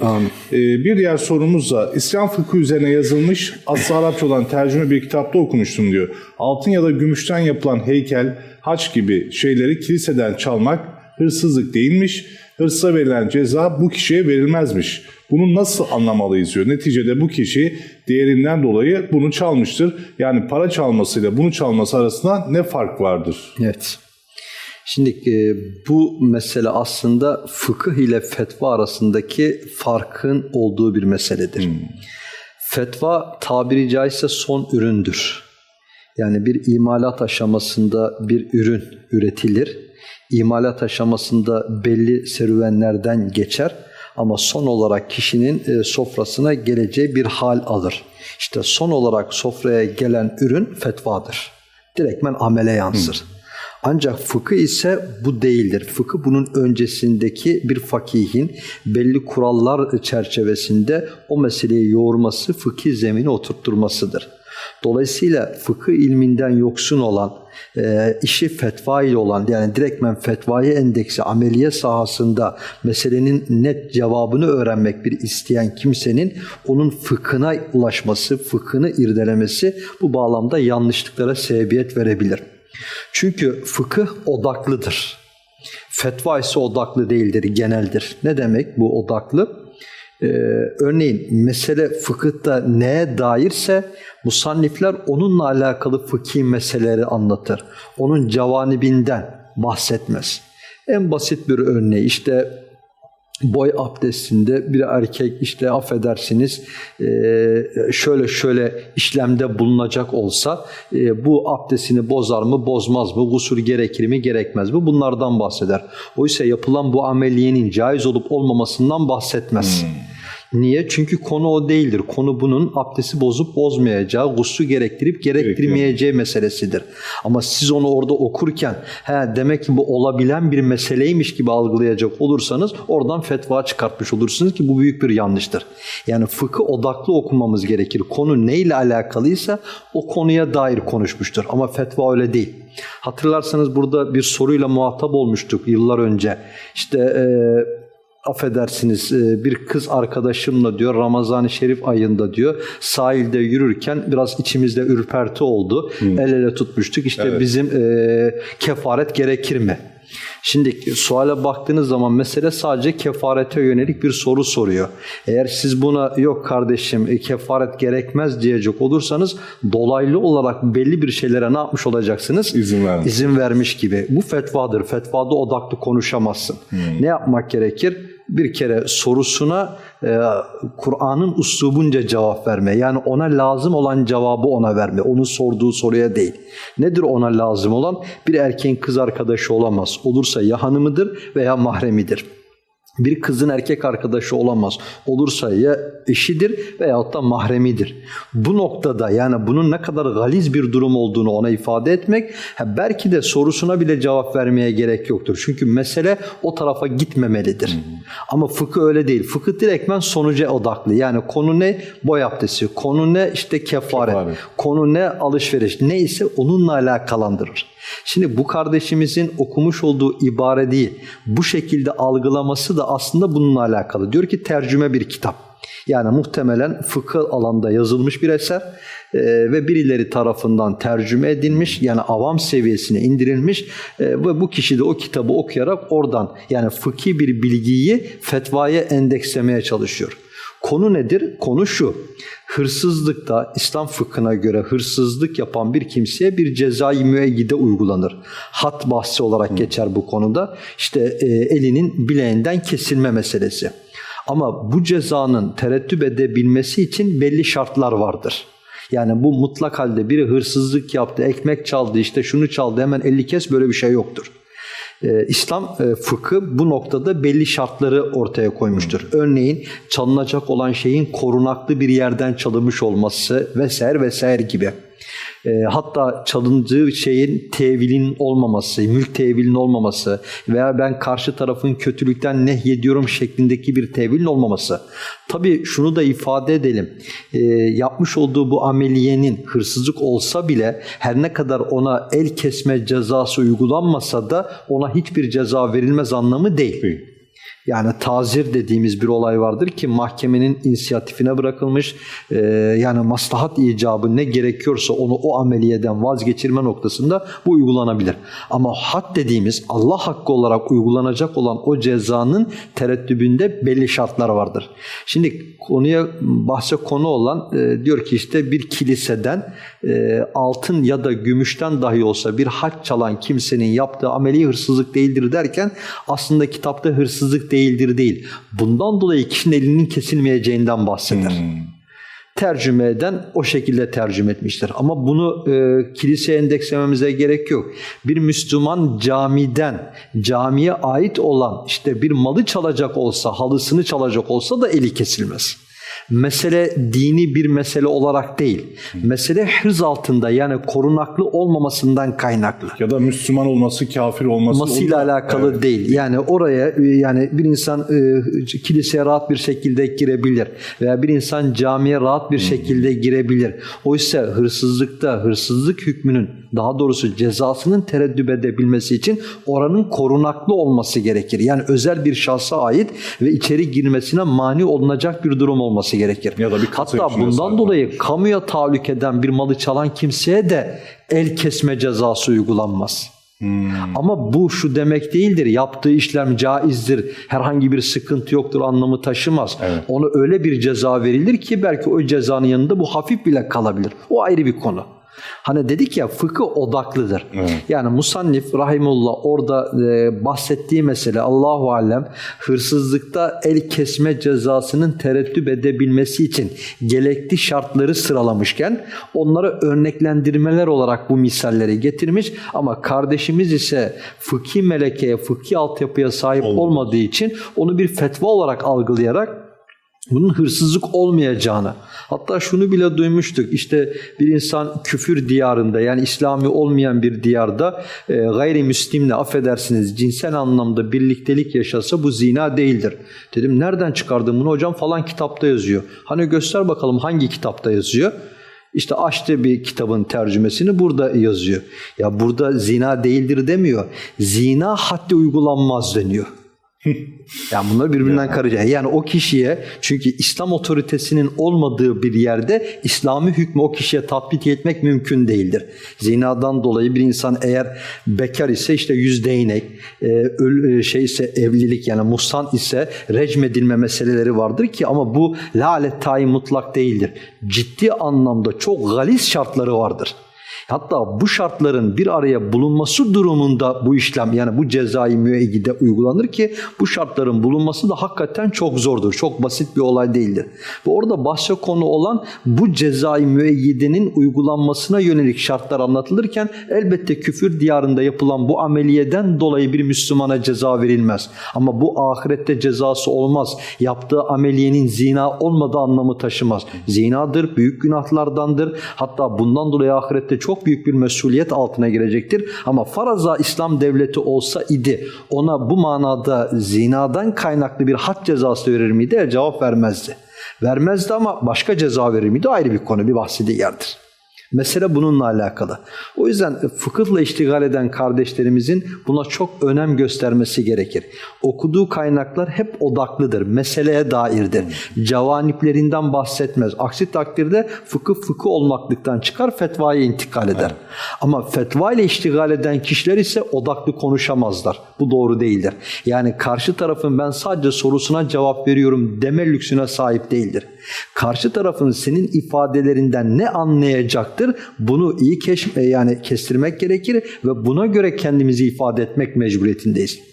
E, bir diğer sorumuz da İslam fıkhı üzerine yazılmış aslı Arapça olan tercüme bir kitapta okumuştum diyor. Altın ya da gümüşten yapılan heykel, haç gibi şeyleri kiliseden çalmak hırsızlık değilmiş. Hırsa verilen ceza bu kişiye verilmezmiş. Bunu nasıl anlamalıyız diyor. Neticede bu kişi değerinden dolayı bunu çalmıştır. Yani para çalmasıyla bunu çalması arasında ne fark vardır? Evet. Şimdi e, bu mesele aslında fıkıh ile fetva arasındaki farkın olduğu bir meseledir. Fetva tabiri caizse son üründür. Yani bir imalat aşamasında bir ürün üretilir. İmalat aşamasında belli serüvenlerden geçer ama son olarak kişinin e, sofrasına geleceği bir hal alır. İşte son olarak sofraya gelen ürün fetvadır. Direktmen amele yansır. Ancak fıkıh ise bu değildir. Fıkıh bunun öncesindeki bir fakihin belli kurallar çerçevesinde o meseleyi yoğurması, fıkhi zemini oturtturmasıdır. Dolayısıyla fıkıh ilminden yoksun olan, e, işi fetva ile olan yani direktmen fetvayı endeksi ameliye sahasında meselenin net cevabını öğrenmek bir isteyen kimsenin onun fıkhına ulaşması, fıkhını irdelemesi bu bağlamda yanlışlıklara sebebiyet verebilir. Çünkü fıkıh odaklıdır. Fetva ise odaklı değildir, geneldir. Ne demek bu odaklı? Ee, örneğin mesele fıkıhta neye dairse musannifler onunla alakalı fıkhi meseleleri anlatır. Onun cevanibinden bahsetmez. En basit bir örneği işte boy abdestinde bir erkek işte affedersiniz şöyle şöyle işlemde bulunacak olsa bu abdestini bozar mı bozmaz mı gusül gerekir mi gerekmez mi bunlardan bahseder. Oysa yapılan bu ameliyenin caiz olup olmamasından bahsetmez. Hmm. Niye? Çünkü konu o değildir. Konu bunun abdesti bozup bozmayacağı, guslu gerektirip gerektirmeyeceği meselesidir. Ama siz onu orada okurken he, demek ki bu olabilen bir meseleymiş gibi algılayacak olursanız oradan fetva çıkartmış olursunuz ki bu büyük bir yanlıştır. Yani fıkı odaklı okumamız gerekir. Konu neyle alakalıysa o konuya dair konuşmuştur. Ama fetva öyle değil. Hatırlarsanız burada bir soruyla muhatap olmuştuk yıllar önce. İşte e, affedersiniz e, bir kız arkadaşımla diyor Ramazan-ı Şerif ayında diyor sahilde yürürken biraz içimizde ürperti oldu. Hmm. El ele tutmuştuk. İşte evet. bizim e, kefaret gerekir mi? Şimdi suale baktığınız zaman mesele sadece kefarete yönelik bir soru soruyor. Eğer siz buna yok kardeşim e, kefaret gerekmez diyecek olursanız dolaylı olarak belli bir şeylere ne yapmış olacaksınız? İzin vermiş. İzin vermiş gibi. Bu fetvadır. Fetvada odaklı konuşamazsın. Hmm. Ne yapmak gerekir? Bir kere sorusuna e, Kur'an'ın uslubunca cevap verme. Yani ona lazım olan cevabı ona verme. Onun sorduğu soruya değil. Nedir ona lazım olan? Bir erkeğin kız arkadaşı olamaz. Olursa ya hanımıdır veya mahremidir. Bir kızın erkek arkadaşı olamaz. Olursa ya eşidir veyahut da mahremidir. Bu noktada yani bunun ne kadar galiz bir durum olduğunu ona ifade etmek belki de sorusuna bile cevap vermeye gerek yoktur. Çünkü mesele o tarafa gitmemelidir. Ama fıkıh öyle değil. Fıkıh direktmen sonuca odaklı. Yani konu ne? Boy abdesti. Konu ne? işte kefaret. kefaret. Konu ne? Alışveriş. Neyse onunla alakalandırır. Şimdi bu kardeşimizin okumuş olduğu ibarediği bu şekilde algılaması da aslında bununla alakalı. Diyor ki tercüme bir kitap. Yani muhtemelen fıkıh alanda yazılmış bir eser e, ve birileri tarafından tercüme edilmiş yani avam seviyesine indirilmiş e, ve bu kişi de o kitabı okuyarak oradan yani fıkhi bir bilgiyi fetvaya endekslemeye çalışıyor. Konu nedir? Konu şu. Hırsızlıkta İslam fıkhına göre hırsızlık yapan bir kimseye bir cezai müeyyide uygulanır. Hat bahsi olarak geçer bu konuda. İşte e, elinin bileğinden kesilme meselesi. Ama bu cezanın terettüp edebilmesi için belli şartlar vardır. Yani bu mutlak halde biri hırsızlık yaptı, ekmek çaldı, işte şunu çaldı hemen 50 kes böyle bir şey yoktur. Ee, İslam e, fıkı bu noktada belli şartları ortaya koymuştur. Örneğin çalınacak olan şeyin korunaklı bir yerden çalınmış olması vesaire vesaire gibi. E, hatta çalındığı şeyin tevilin olmaması, mülk tevilin olmaması veya ben karşı tarafın kötülükten nehyediyorum şeklindeki bir tevilin olmaması. Tabii şunu da ifade edelim. E, yapmış olduğu bu ameliyenin hırsızlık olsa bile her ne kadar ona el kesme cezası uygulanmasa da ona hiçbir ceza verilmez anlamı değil. Yani tazir dediğimiz bir olay vardır ki mahkemenin inisiyatifine bırakılmış. E, yani maslahat icabı ne gerekiyorsa onu o ameliyeden vazgeçirme noktasında bu uygulanabilir. Ama had dediğimiz Allah hakkı olarak uygulanacak olan o cezanın tereddübünde belli şartlar vardır. Şimdi konuya bahse konu olan e, diyor ki işte bir kiliseden e, altın ya da gümüşten dahi olsa bir hac çalan kimsenin yaptığı ameli hırsızlık değildir derken aslında kitapta hırsızlık değildir değil. Bundan dolayı kişinin elinin kesilmeyeceğinden bahseder. Hmm. tercüme eden o şekilde tercüme etmiştir. Ama bunu e, kiliseye endekslememize gerek yok. Bir Müslüman camiden, camiye ait olan işte bir malı çalacak olsa, halısını çalacak olsa da eli kesilmez. Mesele dini bir mesele olarak değil. Mesele hırz altında yani korunaklı olmamasından kaynaklı. Ya da Müslüman olması, kafir olması Masıyla olur. alakalı Evet. değil. Yani oraya e, yani bir insan e, kiliseye rahat bir şekilde girebilir veya bir insan camiye rahat bir şekilde girebilir. Oysa hırsızlıkta hırsızlık hükmünün daha doğrusu cezasının tereddüt edebilmesi için oranın korunaklı olması gerekir. Yani özel bir şahsa ait ve içeri girmesine mani olunacak bir durum olması gerekir. Ya da bir Hatta içine bundan dolayı kamuya tahallük eden bir malı çalan kimseye de el kesme cezası uygulanmaz. Ama bu şu demek değildir. Yaptığı işlem caizdir. Herhangi bir sıkıntı yoktur anlamı taşımaz. Evet. Ona öyle bir ceza verilir ki belki o cezanın yanında bu hafif bile kalabilir. O ayrı bir konu. Hani dedik ya fıkıh odaklıdır. Evet. Yani Musannif Rahimullah orada e, bahsettiği mesele Allahu Alem hırsızlıkta el kesme cezasının tereddüt edebilmesi için gerekli şartları sıralamışken onlara örneklendirmeler olarak bu misalleri getirmiş ama kardeşimiz ise fıkhi melekeye, fıkhi altyapıya sahip Olmadı. olmadığı için onu bir fetva olarak algılayarak bunun hırsızlık olmayacağını hatta şunu bile duymuştuk işte bir insan küfür diyarında yani İslami olmayan bir diyarda e, gayrimüslimle affedersiniz cinsel anlamda birliktelik yaşasa bu zina değildir. Dedim nereden çıkardın bunu hocam falan kitapta yazıyor. Hani göster bakalım hangi kitapta yazıyor? İşte açtı bir kitabın tercümesini burada yazıyor. Ya burada zina değildir demiyor. Zina haddi uygulanmaz deniyor. Yani bunlar birbirinden karışıyor. Yani o kişiye çünkü İslam otoritesinin olmadığı bir yerde İslami hükmü o kişiye tatbik etmek mümkün değildir. Zinadan dolayı bir insan eğer bekar ise işte yüz değnek, e, e, şey ise evlilik yani muhsan ise recmedilme meseleleri vardır ki ama bu lalet tayin mutlak değildir. Ciddi anlamda çok galis şartları vardır. Hatta bu şartların bir araya bulunması durumunda bu işlem yani bu cezai müeyyide uygulanır ki bu şartların bulunması da hakikaten çok zordur. Çok basit bir olay değildir. Ve orada bahse konu olan bu cezai müeyyidenin uygulanmasına yönelik şartlar anlatılırken elbette küfür diyarında yapılan bu ameliyeden dolayı bir Müslümana ceza verilmez. Ama bu ahirette cezası olmaz. Yaptığı ameliyenin zina olmadığı anlamı taşımaz. Zinadır, büyük günahlardandır. Hatta bundan dolayı ahirette çok büyük bir mesuliyet altına girecektir. Ama faraza İslam devleti olsa idi ona bu manada zinadan kaynaklı bir had cezası verir miydi? Cevap vermezdi. Vermezdi ama başka ceza verir miydi? Ayrı bir konu, bir bahsi yerdir. Mesele bununla alakalı. O yüzden fıkıhla iştigal eden kardeşlerimizin buna çok önem göstermesi gerekir. Okuduğu kaynaklar hep odaklıdır, meseleye dairdir. Cevaniplerinden bahsetmez. Aksi takdirde fıkıh fıkıh olmaklıktan çıkar, fetvaya intikal eder. Ama fetva ile iştigal eden kişiler ise odaklı konuşamazlar. Bu doğru değildir. Yani karşı tarafın ben sadece sorusuna cevap veriyorum deme lüksüne sahip değildir. Karşı tarafın senin ifadelerinden ne anlayacaktır? Bunu iyi keş yani kestirmek gerekir ve buna göre kendimizi ifade etmek mecburiyetindeyiz.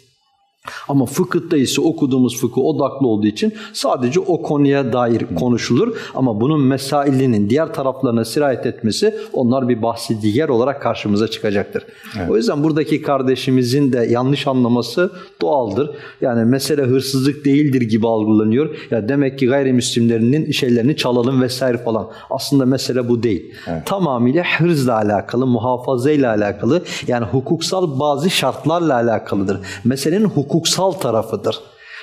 Ama fıkıhta ise okuduğumuz fıkıh odaklı olduğu için sadece o konuya dair konuşulur. Ama bunun mesailinin diğer taraflarına sirayet etmesi onlar bir bahsi diğer olarak karşımıza çıkacaktır. O yüzden buradaki kardeşimizin de yanlış anlaması doğaldır. Yani mesele hırsızlık değildir gibi algılanıyor. Ya demek ki gayrimüslimlerinin şeylerini çalalım vesaire falan. Aslında mesele bu değil. Tamamıyla hırzla alakalı, muhafazayla alakalı yani hukuksal bazı şartlarla alakalıdır. Meselenin hukuksal tarafıdır.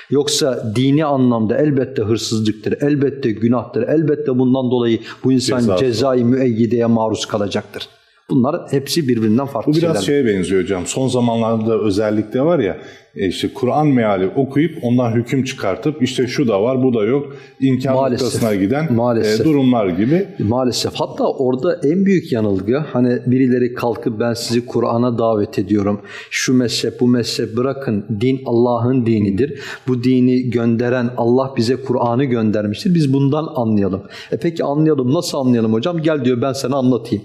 Yoksa dini anlamda elbette hırsızlıktır, elbette günahtır, elbette bundan dolayı bu insan Cezası. cezai müeyyideye maruz kalacaktır. Bunlar hepsi birbirinden farklı Bu biraz şeyler. şeye benziyor hocam. Son zamanlarda özellikle var ya e, işte Kur'an meali okuyup ondan hüküm çıkartıp işte şu da var bu da yok inkar Maalesef. noktasına giden Maalesef. e, durumlar gibi. Maalesef. Hatta orada en büyük yanılgı hani birileri kalkıp ben sizi Kur'an'a davet ediyorum. Şu mezhep bu mezhep bırakın. Din Allah'ın dinidir. Bu dini gönderen Allah bize Kur'an'ı göndermiştir. Biz bundan anlayalım. E peki anlayalım. Nasıl anlayalım hocam? Gel diyor ben sana anlatayım.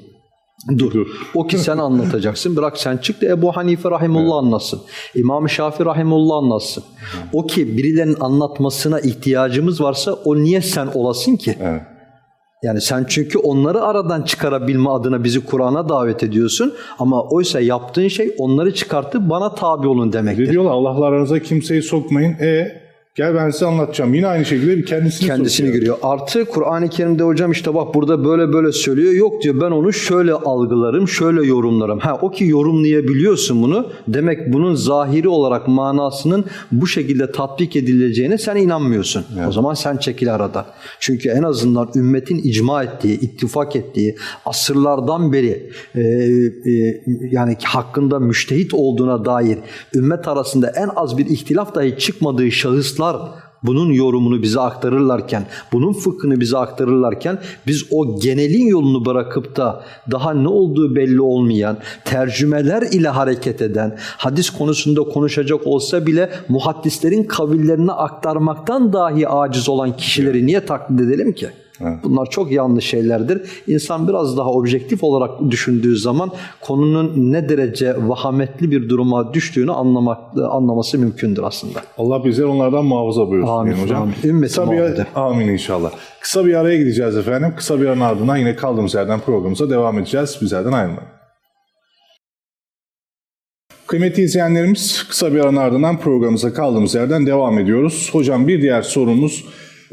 Dur. Dur. O ki sen anlatacaksın. Bırak sen çık da Ebu Hanife Rahimullah anlatsın. İmam-ı Şafii Rahimullah anlatsın. O ki birilerinin anlatmasına ihtiyacımız varsa o niye sen olasın ki? Evet. Yani sen çünkü onları aradan çıkarabilme adına bizi Kur'an'a davet ediyorsun ama oysa yaptığın şey onları çıkartıp bana tabi olun demektir. diyorlar Allah'la aranıza kimseyi sokmayın. E gel ben size anlatacağım. Yine aynı şekilde bir kendisini, Kendisini sokuyor. görüyor. Artı Kur'an-ı Kerim'de hocam işte bak burada böyle böyle söylüyor. Yok diyor ben onu şöyle algılarım, şöyle yorumlarım. Ha o ki yorumlayabiliyorsun bunu. Demek bunun zahiri olarak manasının bu şekilde tatbik edileceğine sen inanmıyorsun. O zaman sen çekil arada. Çünkü en azından ümmetin icma ettiği, ittifak ettiği, asırlardan beri e, e, yani hakkında müştehit olduğuna dair ümmet arasında en az bir ihtilaf dahi çıkmadığı şahıslar bunun yorumunu bize aktarırlarken, bunun fıkhını bize aktarırlarken biz o genelin yolunu bırakıp da daha ne olduğu belli olmayan, tercümeler ile hareket eden, hadis konusunda konuşacak olsa bile muhaddislerin kavillerini aktarmaktan dahi aciz olan kişileri niye taklit edelim ki? Bunlar çok yanlış şeylerdir. İnsan biraz daha objektif olarak düşündüğü zaman konunun ne derece vahametli bir duruma düştüğünü anlamak anlaması mümkündür aslında. Allah bizleri onlardan muhafaza buyursun Amin, hocam. amin. Ümmeti Kısa bir, amin inşallah. Kısa bir araya gideceğiz efendim. Kısa bir aranın ardından yine kaldığımız yerden programımıza devam edeceğiz. Bizlerden ayrılmayın. Kıymetli izleyenlerimiz kısa bir aranın ardından programımıza kaldığımız yerden devam ediyoruz. Hocam bir diğer sorumuz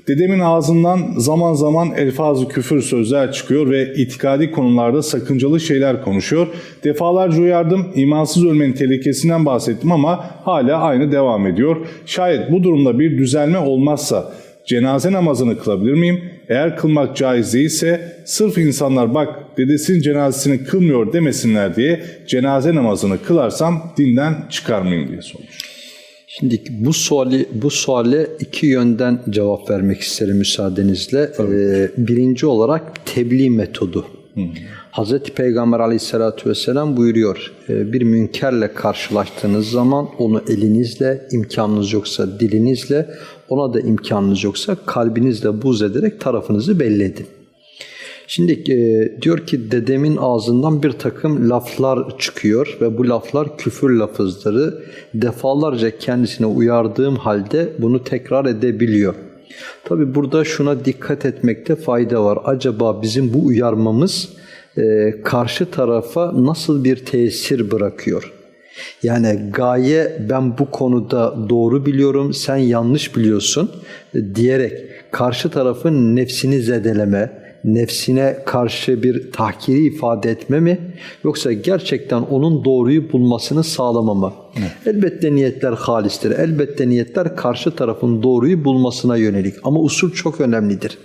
Dedemin ağzından zaman zaman elfazı küfür sözler çıkıyor ve itikadi konularda sakıncalı şeyler konuşuyor. Defalarca uyardım, imansız ölmenin tehlikesinden bahsettim ama hala aynı devam ediyor. Şayet bu durumda bir düzelme olmazsa cenaze namazını kılabilir miyim? Eğer kılmak caiz değilse sırf insanlar bak dedesinin cenazesini kılmıyor demesinler diye cenaze namazını kılarsam dinden çıkar mıyım diye sormuş. Şimdi bu suali bu suale iki yönden cevap vermek isterim müsaadenizle. Ee, birinci olarak tebliğ metodu. Hazreti Peygamber aleyhissalatü vesselam buyuruyor. e, Bir münkerle karşılaştığınız zaman onu elinizle, imkanınız yoksa dilinizle, ona da imkanınız yoksa kalbinizle buz ederek tarafınızı belli edin. Şimdi e, diyor ki dedemin ağzından bir takım laflar çıkıyor ve bu laflar küfür lafızları. Defalarca kendisine uyardığım halde bunu tekrar edebiliyor. Tabi burada şuna dikkat etmekte fayda var. Acaba bizim bu uyarmamız e, karşı tarafa nasıl bir tesir bırakıyor? Yani gaye ben bu konuda doğru biliyorum, sen yanlış biliyorsun diyerek karşı tarafın nefsini zedeleme, nefsine karşı bir tahkiri ifade etme mi yoksa gerçekten onun doğruyu bulmasını sağlama mı? Elbette niyetler halistir. Elbette niyetler karşı tarafın doğruyu bulmasına yönelik ama usul çok önemlidir.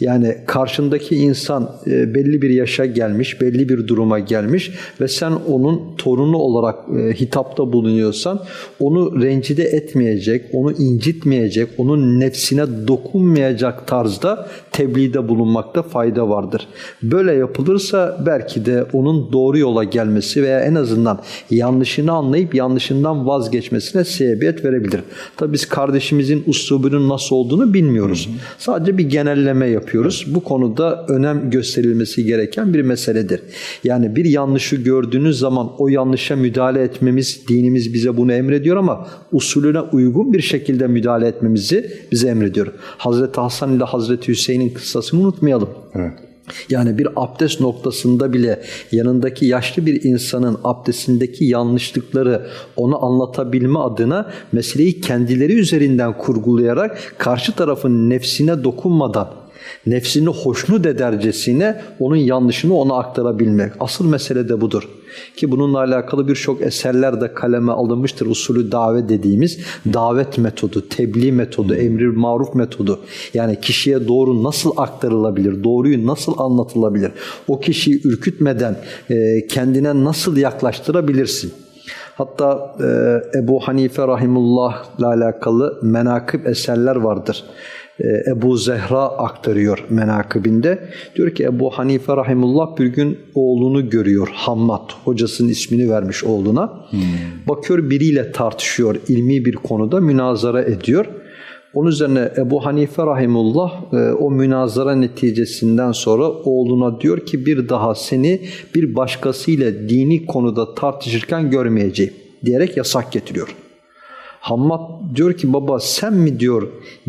Yani karşındaki insan e, belli bir yaşa gelmiş, belli bir duruma gelmiş ve sen onun torunu olarak e, hitapta bulunuyorsan onu rencide etmeyecek, onu incitmeyecek, onun nefsine dokunmayacak tarzda tebliğde bulunmakta fayda vardır. Böyle yapılırsa belki de onun doğru yola gelmesi veya en azından yanlışını anlayıp yanlışından vazgeçmesine sebebiyet verebilir. Tabi biz kardeşimizin uslubunun nasıl olduğunu bilmiyoruz. Sadece bir genelleme yapıyoruz. Bu konuda önem gösterilmesi gereken bir meseledir. Yani bir yanlışı gördüğünüz zaman o yanlışa müdahale etmemiz, dinimiz bize bunu emrediyor ama usulüne uygun bir şekilde müdahale etmemizi bize emrediyor. Hazreti Hasan ile Hazreti Hüseyin'in kıssasını unutmayalım. Evet. Yani bir abdest noktasında bile yanındaki yaşlı bir insanın abdestindeki yanlışlıkları ona anlatabilme adına meseleyi kendileri üzerinden kurgulayarak karşı tarafın nefsine dokunmadan nefsini hoşnut edercesine onun yanlışını ona aktarabilmek. Asıl mesele de budur. Ki bununla alakalı birçok eserler de kaleme alınmıştır. Usulü davet dediğimiz davet metodu, tebliğ metodu, emri maruf metodu. Yani kişiye doğru nasıl aktarılabilir, doğruyu nasıl anlatılabilir? O kişiyi ürkütmeden e, kendine nasıl yaklaştırabilirsin? Hatta e, Ebu Hanife Rahimullah ile alakalı menakıb eserler vardır. E, Ebu Zehra aktarıyor menakibinde. Diyor ki Ebu Hanife Rahimullah bir gün oğlunu görüyor. Hammad, hocasının ismini vermiş oğluna. Bakıyor biriyle tartışıyor, ilmi bir konuda münazara ediyor. Onun üzerine Ebu Hanife Rahimullah e, o münazara neticesinden sonra oğluna diyor ki bir daha seni bir başkasıyla dini konuda tartışırken görmeyeceğim diyerek yasak getiriyor. Hammad diyor ki baba sen mi diyor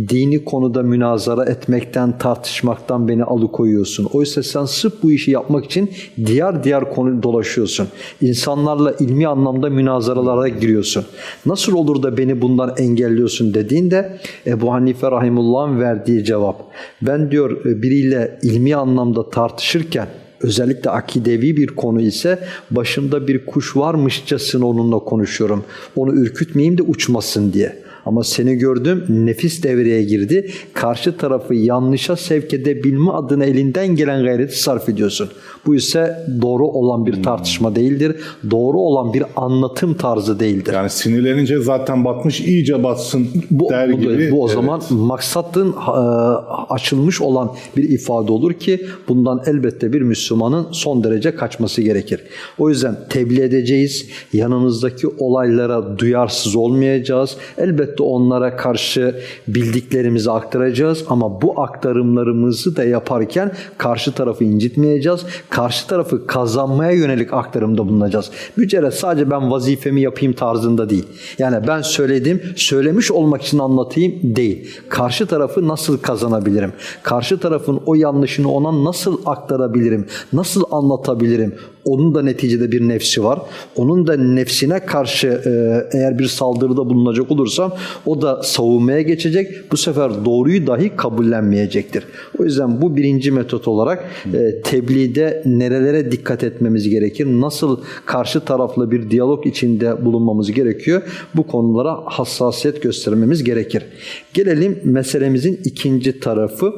dini konuda münazara etmekten, tartışmaktan beni alıkoyuyorsun. Oysa sen sırf bu işi yapmak için diğer diğer konu dolaşıyorsun. İnsanlarla ilmi anlamda münazaralara giriyorsun. Nasıl olur da beni bundan engelliyorsun dediğinde Ebu Hanife Rahimullah'ın verdiği cevap. Ben diyor biriyle ilmi anlamda tartışırken özellikle akidevi bir konu ise başımda bir kuş varmışçasına onunla konuşuyorum. Onu ürkütmeyeyim de uçmasın diye. Ama seni gördüm nefis devreye girdi. Karşı tarafı yanlışa sevk edebilme adına elinden gelen gayreti sarf ediyorsun. Bu ise doğru olan bir tartışma değildir. Doğru olan bir anlatım tarzı değildir. Yani sinirlenince zaten batmış iyice batsın Bu, der bu, gibi. bu o Evet. zaman maksatın e, açılmış olan bir ifade olur ki bundan elbette bir Müslümanın son derece kaçması gerekir. O yüzden tebliğ edeceğiz. Yanımızdaki olaylara duyarsız olmayacağız. Elbette onlara karşı bildiklerimizi aktaracağız ama bu aktarımlarımızı da yaparken karşı tarafı incitmeyeceğiz. Karşı tarafı kazanmaya yönelik aktarımda bulunacağız. Mücerred sadece ben vazifemi yapayım tarzında değil. Yani ben söyledim, söylemiş olmak için anlatayım değil. Karşı tarafı nasıl kazanabilirim? Karşı tarafın o yanlışını ona nasıl aktarabilirim? Nasıl anlatabilirim? Onun da neticede bir nefsi var. Onun da nefsine karşı e, eğer bir saldırıda bulunacak olursam o da savunmaya geçecek. Bu sefer doğruyu dahi kabullenmeyecektir. O yüzden bu birinci metot olarak e, tebliğde nerelere dikkat etmemiz gerekir? Nasıl karşı tarafla bir diyalog içinde bulunmamız gerekiyor? Bu konulara hassasiyet göstermemiz gerekir. Gelelim meselemizin ikinci tarafı.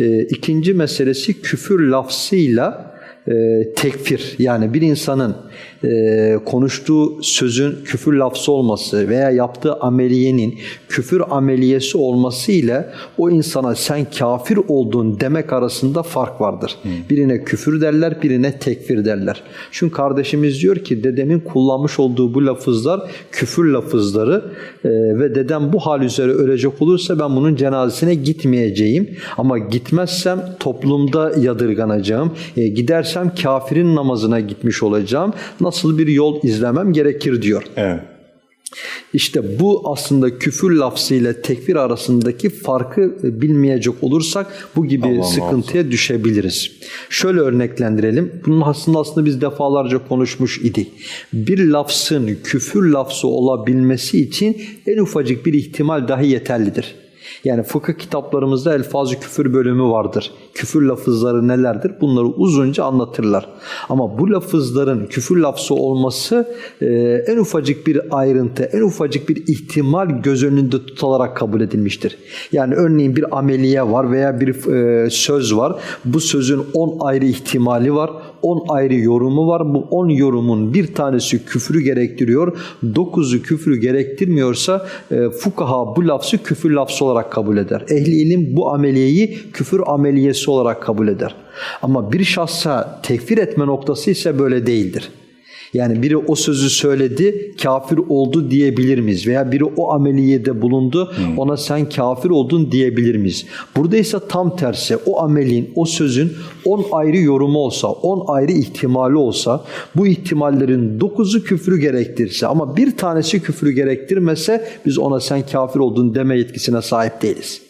E, ikinci meselesi küfür lafzıyla e, tekfir. Yani bir insanın e, konuştuğu sözün küfür lafzı olması veya yaptığı ameliyenin küfür ameliyesi olması ile o insana sen kafir oldun demek arasında fark vardır. Birine küfür derler, birine tekfir derler. Çünkü kardeşimiz diyor ki dedemin kullanmış olduğu bu lafızlar küfür lafızları e, ve dedem bu hal üzere ölecek olursa ben bunun cenazesine gitmeyeceğim. Ama gitmezsem toplumda yadırganacağım. E, gidersem kafirin namazına gitmiş olacağım. Nasıl bir yol izlemem gerekir diyor. Evet. İşte bu aslında küfür lafzı ile tekfir arasındaki farkı bilmeyecek olursak bu gibi Allah sıkıntıya düşebiliriz. Şöyle örneklendirelim. Bunun aslında aslında biz defalarca konuşmuş idik. Bir lafzın küfür lafzı olabilmesi için en ufacık bir ihtimal dahi yeterlidir. Yani fıkıh kitaplarımızda elfaz-ı küfür bölümü vardır. Küfür lafızları nelerdir? Bunları uzunca anlatırlar. Ama bu lafızların küfür lafzı olması e, en ufacık bir ayrıntı, en ufacık bir ihtimal göz önünde tutularak kabul edilmiştir. Yani örneğin bir ameliye var veya bir e, söz var. Bu sözün 10 ayrı ihtimali var. 10 ayrı yorumu var. Bu 10 yorumun bir tanesi küfrü gerektiriyor. 9'u küfrü gerektirmiyorsa e, fukaha bu lafzı küfür lafzı olarak kabul eder. Ehli ilim bu ameliyeyi küfür ameliyesi olarak kabul eder. Ama bir şahsa tekfir etme noktası ise böyle değildir. Yani biri o sözü söyledi, kafir oldu diyebilir miyiz? Veya biri o ameliyede bulundu, ona sen kafir oldun diyebilir miyiz? Burada ise tam tersi. O amelin, o sözün 10 ayrı yorumu olsa, 10 ayrı ihtimali olsa, bu ihtimallerin 9'u küfrü gerektirse ama bir tanesi küfrü gerektirmese biz ona sen kafir oldun deme yetkisine sahip değiliz.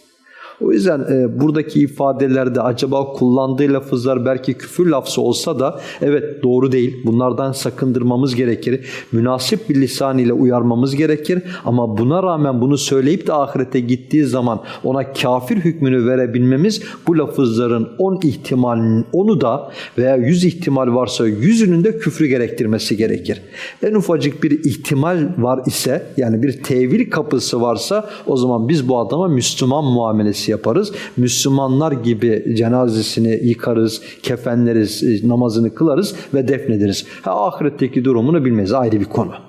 O yüzden e, buradaki ifadelerde acaba kullandığı lafızlar belki küfür lafzı olsa da evet doğru değil. Bunlardan sakındırmamız gerekir. Münasip bir lisan ile uyarmamız gerekir. Ama buna rağmen bunu söyleyip de ahirete gittiği zaman ona kafir hükmünü verebilmemiz bu lafızların 10 ihtimalinin onu da veya 100 ihtimal varsa yüzünün de küfrü gerektirmesi gerekir. En ufacık bir ihtimal var ise yani bir tevil kapısı varsa o zaman biz bu adama Müslüman muamelesi yaparız. Müslümanlar gibi cenazesini yıkarız, kefenleriz, e, namazını kılarız ve defnederiz. Ha, ahiretteki durumunu bilmeyiz ayrı bir konu.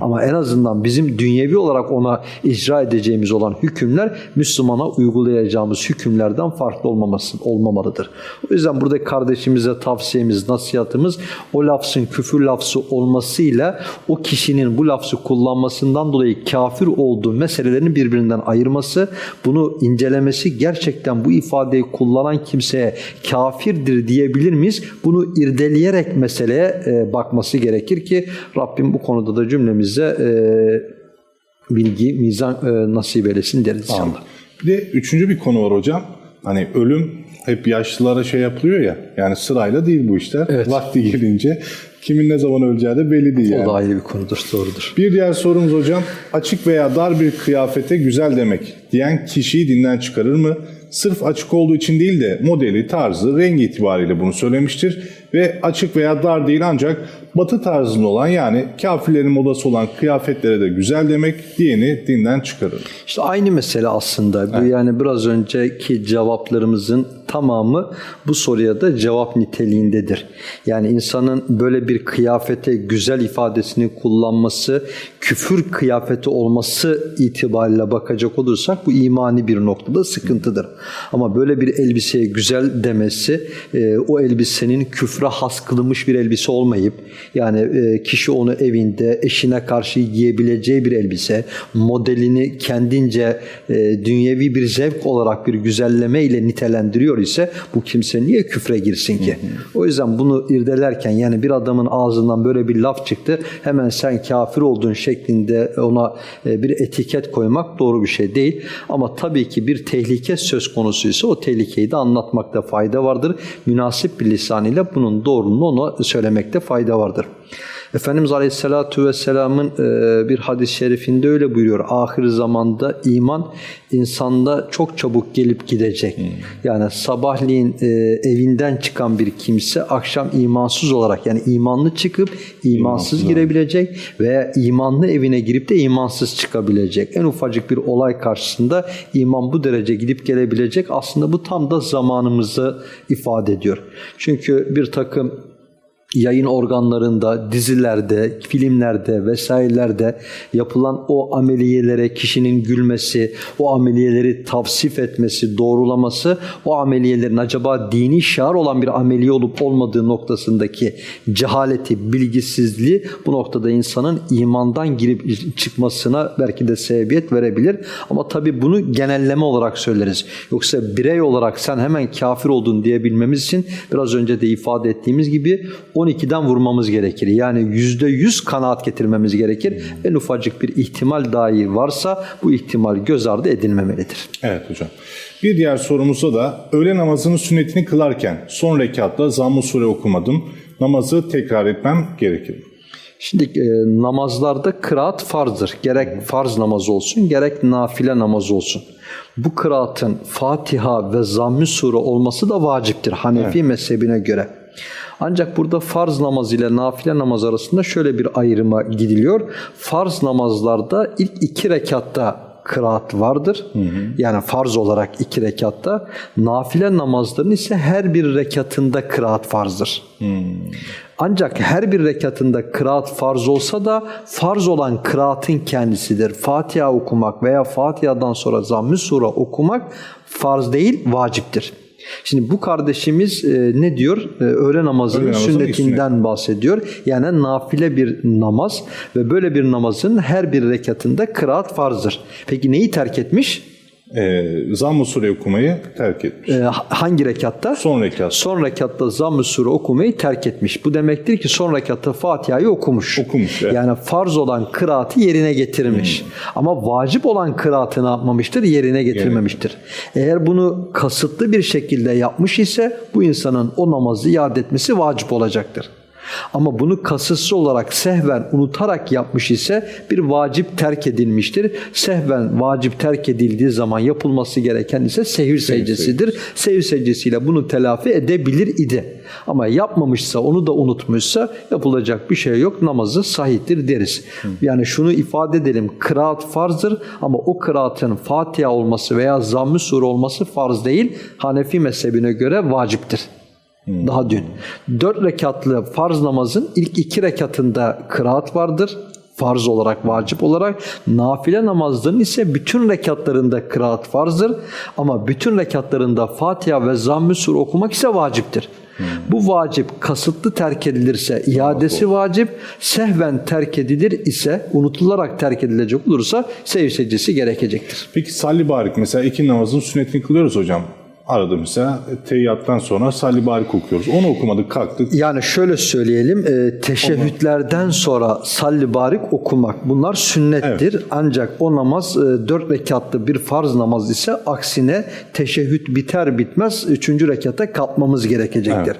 Ama en azından bizim dünyevi olarak ona icra edeceğimiz olan hükümler Müslümana uygulayacağımız hükümlerden farklı olmaması olmamalıdır. O yüzden burada kardeşimize tavsiyemiz, nasihatimiz o lafzın küfür lafzı olmasıyla o kişinin bu lafzı kullanmasından dolayı kafir olduğu meselelerini birbirinden ayırması, bunu incelemesi gerçekten bu ifadeyi kullanan kimseye kafirdir diyebilir miyiz? Bunu irdeleyerek meseleye e, bakması gerekir ki Rabbim bu konuda da cümlemize e, bilgi, mizan e, nasip eylesin deriz inşallah. Anladım. Bir de üçüncü bir konu var hocam. Hani ölüm hep yaşlılara şey yapılıyor ya. Yani sırayla değil bu işler. Evet. Vakti gelince kimin ne zaman öleceği de belli değil yani. O da ayrı bir konudur, doğrudur. Bir diğer sorumuz hocam. Açık veya dar bir kıyafete güzel demek diyen kişiyi dinden çıkarır mı? Sırf açık olduğu için değil de modeli, tarzı, rengi itibariyle bunu söylemiştir. Ve açık veya dar değil ancak batı tarzında olan yani kafirlerin modası olan kıyafetlere de güzel demek diyeni dinden çıkarır. İşte aynı mesele aslında. Bu yani biraz önceki cevaplarımızın tamamı bu soruya da cevap niteliğindedir. Yani insanın böyle bir kıyafete güzel ifadesini kullanması, küfür kıyafeti olması itibariyle bakacak olursak bu imani bir noktada sıkıntıdır. Ama böyle bir elbiseye güzel demesi e, o elbisenin küfre has kılınmış bir elbise olmayıp yani e, kişi onu evinde eşine karşı giyebileceği bir elbise, modelini kendince e, dünyevi bir zevk olarak bir güzelleme ile nitelendiriyor ise bu kimse niye küfre girsin ki? O yüzden bunu irdelerken yani bir adamın ağzından böyle bir laf çıktı hemen sen kafir olduğun şeklinde ona e, bir etiket koymak doğru bir şey değil. Ama tabii ki bir tehlike söz konusuysa o tehlikeyi de anlatmakta fayda vardır. Münasip bir lisan ile bunun doğruluğunu ona söylemekte fayda vardır. Efendimiz Aleyhisselatü Vesselam'ın e, bir hadis-i şerifinde öyle buyuruyor. Ahir zamanda iman insanda çok çabuk gelip gidecek. Yani sabahleyin e, evinden çıkan bir kimse akşam imansız olarak yani imanlı çıkıp imansız girebilecek veya imanlı evine girip de imansız çıkabilecek. En ufacık bir olay karşısında iman bu derece gidip gelebilecek. Aslında bu tam da zamanımızı ifade ediyor. Çünkü bir takım yayın organlarında, dizilerde, filmlerde vesairelerde yapılan o ameliyelere kişinin gülmesi, o ameliyeleri tavsif etmesi, doğrulaması, o ameliyelerin acaba dini şiar olan bir ameliye olup olmadığı noktasındaki cehaleti, bilgisizliği bu noktada insanın imandan girip çıkmasına belki de sebebiyet verebilir. Ama tabii bunu genelleme olarak söyleriz. Yoksa birey olarak sen hemen kafir oldun diyebilmemiz için biraz önce de ifade ettiğimiz gibi 12'den vurmamız gerekir. Yani %100 kanaat getirmemiz gerekir. En ufacık bir ihtimal dahi varsa bu ihtimal göz ardı edilmemelidir. Evet hocam. Bir diğer sorumuzda da öğle namazının sünnetini kılarken son rekatta zamm-ı sure okumadım. Namazı tekrar etmem gerekir. mi? Şimdi e, namazlarda kıraat farzdır. Gerek farz namaz olsun gerek nafile namaz olsun. Bu kıraatın Fatiha ve zamm-ı sure olması da vaciptir Hanefi mezhebine göre. Ancak burada farz namaz ile nafile namaz arasında şöyle bir ayrıma gidiliyor. Farz namazlarda ilk iki rekatta kıraat vardır. Yani farz olarak iki rekatta. Nafile namazların ise her bir rekatında kıraat farzdır. Ancak her bir rekatında kıraat farz olsa da farz olan kıraatın kendisidir. Fatiha okumak veya Fatiha'dan sonra zamm-ı sure okumak farz değil, vaciptir. Şimdi bu kardeşimiz e, ne diyor? E, öğle namazının Öğle namazının sünnetinden bahsediyor. Yani nafile bir namaz ve böyle bir namazın her bir rekatında kıraat farzdır. Peki neyi terk etmiş? Ee, zamm-ı sure okumayı terk etmiş. E, hangi rekatta? Son rekat. Son rekatta zamm-ı sure okumayı terk etmiş. Bu demektir ki son rekatta Fatiha'yı okumuş. Okumuş, evet. Yani farz olan kıraatı yerine getirmiş. Ama vacip olan kıraatı ne yapmamıştır? Yerine getirmemiştir. Eğer bunu kasıtlı bir şekilde yapmış ise bu insanın o namazı iade etmesi vacip olacaktır. Ama bunu kasıtsız olarak sehven unutarak yapmış ise bir vacip terk edilmiştir. Sehven vacip terk edildiği zaman yapılması gereken ise sehir secdesidir. Sehir secdesiyle bunu telafi edebilir idi. Ama yapmamışsa onu da unutmuşsa yapılacak bir şey yok. Namazı sahihtir deriz. Yani şunu ifade edelim. Kıraat farzdır ama o kıraatın Fatiha olması veya zamm-ı olması farz değil. Hanefi mezhebine göre vaciptir. Daha dün. Dört rekatlı farz namazın ilk iki rekatında kıraat vardır. Farz olarak, vacip olarak. Nafile namazların ise bütün rekatlarında kıraat farzdır. Ama bütün rekatlarında Fatiha ve Zamm-ı Sur okumak ise vaciptir. Bu vacip kasıtlı terk edilirse iadesi vacip, sehven terk edilir ise, unutularak terk edilecek olursa sev secdesi gerekecektir. Peki salli barik mesela iki namazın sünnetini kılıyoruz hocam. Arada mesela teyyattan sonra salli barik okuyoruz. Onu okumadık kalktık. Yani şöyle söyleyelim, e, teşehhütlerden sonra salli barik okumak bunlar sünnettir. Ancak o namaz e, dört rekatlı bir farz namaz ise aksine teşehhüt biter bitmez üçüncü rekata kalkmamız gerekecektir.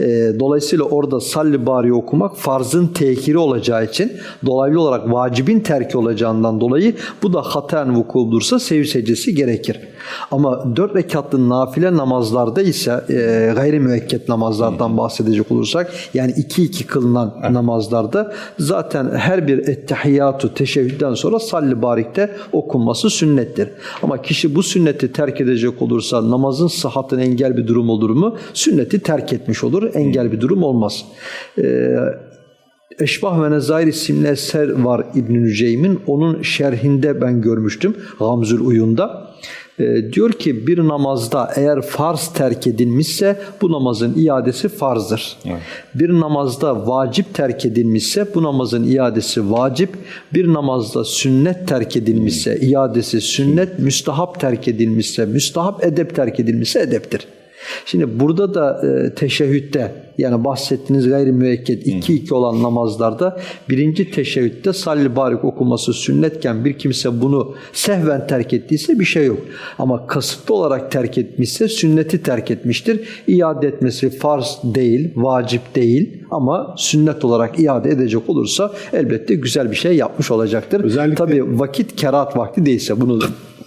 E, dolayısıyla orada salli bari okumak farzın tekiri olacağı için dolaylı olarak vacibin terki olacağından dolayı bu da hataen vuku bulursa sev secdesi gerekir. Ama dört rekatlı nafile namazlarda ise e, gayri müekket namazlardan bahsedecek olursak yani iki iki kılınan namazlarda zaten her bir ettehiyyatü teşehhüden sonra salli barikte okunması sünnettir. Ama kişi bu sünneti terk edecek olursa namazın sıhhatine engel bir durum olur mu? Sünneti terk etmiş olur. Engel bir durum olmaz. Ee, Eşbah ve Nezair isimli eser var İbn-i Nüceym'in. Onun şerhinde ben görmüştüm Gamzül Uyun'da. Ee, diyor ki bir namazda eğer farz terk edilmişse bu namazın iadesi farzdır. Bir namazda vacip terk edilmişse bu namazın iadesi vacip. Bir namazda sünnet terk edilmişse iadesi sünnet, müstahap terk edilmişse müstahap, edep terk edilmişse edeptir. Şimdi burada da e, teşehhütte yani bahsettiğiniz gayri müekket 2-2 olan namazlarda birinci teşehhütte salli barik okuması sünnetken bir kimse bunu sehven terk ettiyse bir şey yok. Ama kasıtlı olarak terk etmişse sünneti terk etmiştir. İade etmesi farz değil, vacip değil ama sünnet olarak iade edecek olursa elbette güzel bir şey yapmış olacaktır. Özellikle- Tabii vakit kerat vakti değilse bunu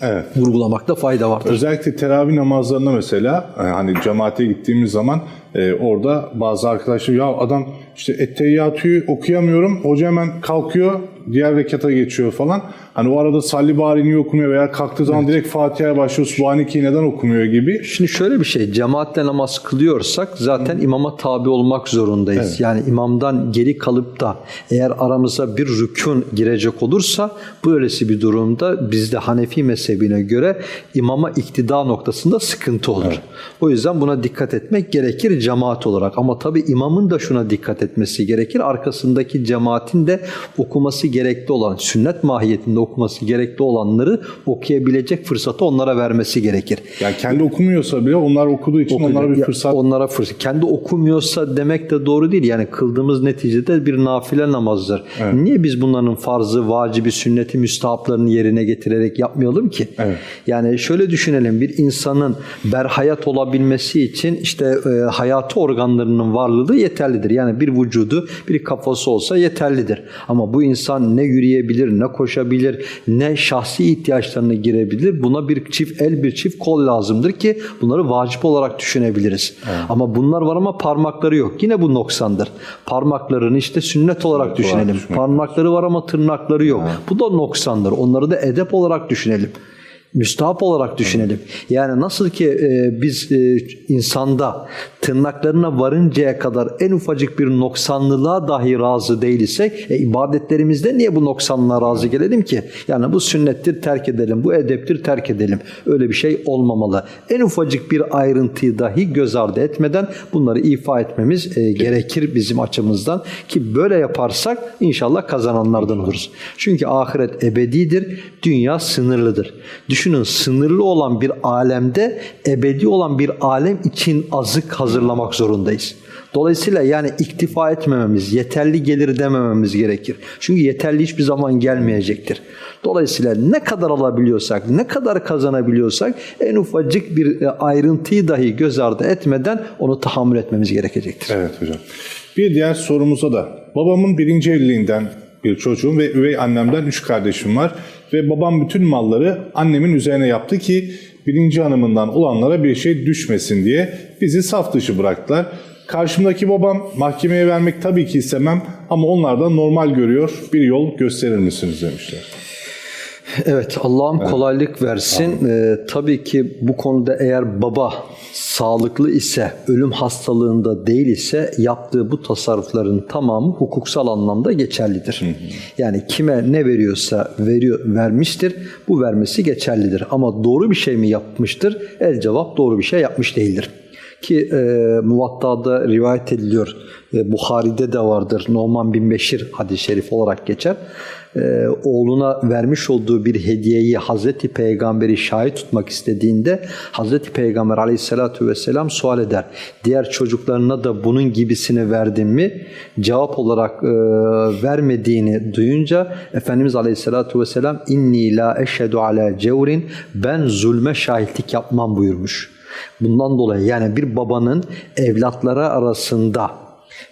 Evet. vurgulamakta fayda vardır. Özellikle teravih namazlarında mesela e, hani cemaate gittiğimiz zaman e, orada bazı arkadaşlar ya adam işte etteyyatüyü okuyamıyorum. Hoca hemen kalkıyor diğer rekata geçiyor falan. Hani o arada salli bari niye okumuyor veya kalktığı zaman direkt Fatiha'ya başlıyor. Subhaneke'yi neden okumuyor gibi. Şimdi şöyle bir şey, cemaatle namaz kılıyorsak zaten imama tabi olmak zorundayız. Yani imamdan geri kalıp da eğer aramıza bir rükün girecek olursa böylesi bir durumda bizde Hanefi mezhebine göre imama iktida noktasında sıkıntı olur. O yüzden buna dikkat etmek gerekir cemaat olarak. Ama tabi imamın da şuna dikkat etmesi gerekir. Arkasındaki cemaatin de okuması gerekli olan, sünnet mahiyetinde okuması gerekli olanları okuyabilecek fırsatı onlara vermesi gerekir. Yani kendi okumuyorsa bile onlar okuduğu için onlara bir fırsat Onlara fırsat. Kendi okumuyorsa demek de doğru değil. Yani kıldığımız neticede bir nafile namazdır. Niye biz bunların farzı, vacibi, sünneti, müstahaplarını yerine getirerek yapmayalım ki? Evet. Yani şöyle düşünelim. Bir insanın berhayat olabilmesi için işte e, hayatı organlarının varlığı yeterlidir. Yani bir vücudu, bir kafası olsa yeterlidir. Ama bu insan ne yürüyebilir, ne koşabilir, ne şahsi ihtiyaçlarını girebilir. Buna bir çift el, bir çift kol lazımdır ki bunları vacip olarak düşünebiliriz. Ama bunlar var ama parmakları yok. Yine bu noksandır. Parmaklarını işte sünnet olarak düşünelim. düşünmek Parmakları var ama tırnakları yok. Bu da noksandır. Onları da edep olarak düşünelim. Müstahap olarak düşünelim. Yani nasıl ki e, biz e, insanda tırnaklarına varıncaya kadar en ufacık bir noksanlılığa dahi razı değilsek e, ibadetlerimizde niye bu noksanlığa razı gelelim ki? Yani bu sünnettir terk edelim, bu edeptir terk edelim. Öyle bir şey olmamalı. En ufacık bir ayrıntıyı dahi göz ardı etmeden bunları ifa etmemiz e, gerekir bizim açımızdan ki böyle yaparsak inşallah kazananlardan oluruz. Çünkü ahiret ebedidir, dünya sınırlıdır. Düşünün sınırlı olan bir alemde ebedi olan bir alem için azık hazırlamak zorundayız. Dolayısıyla yani iktifa etmememiz, yeterli gelir demememiz gerekir. Çünkü yeterli hiçbir zaman gelmeyecektir. Dolayısıyla ne kadar alabiliyorsak, ne kadar kazanabiliyorsak en ufacık bir e, ayrıntıyı dahi göz ardı etmeden onu tahammül etmemiz gerekecektir. Evet hocam. Bir diğer sorumuza da babamın birinci evliliğinden bir çocuğum ve üvey annemden üç kardeşim var. Ve babam bütün malları annemin üzerine yaptı ki birinci hanımından olanlara bir şey düşmesin diye bizi saf dışı bıraktılar. Karşımdaki babam mahkemeye vermek tabii ki istemem ama onlar da normal görüyor. Bir yol gösterir misiniz demişler. Evet Allah'ım kolaylık versin. Ee, tabii ki bu konuda eğer baba sağlıklı ise, ölüm hastalığında değil ise yaptığı bu tasarrufların tamamı hukuksal anlamda geçerlidir. Yani kime ne veriyorsa veriyor vermiştir. Bu vermesi geçerlidir. Ama doğru bir şey mi yapmıştır? El cevap doğru bir şey yapmış değildir. Ki e, Muvatta'da rivayet ediliyor. E, Bukhari'de de vardır. Numan bin Beşir hadis-i şerif olarak geçer. E, oğluna vermiş olduğu bir hediyeyi Hazreti Peygamber'i şahit tutmak istediğinde Hazreti Peygamber aleyhissalatu vesselam sual eder. Diğer çocuklarına da bunun gibisini verdin mi? Cevap olarak e, vermediğini duyunca Efendimiz aleyhissalatu vesselam inni la eşhedü ala cevrin ben zulme şahitlik yapmam buyurmuş. Bundan dolayı yani bir babanın evlatlara arasında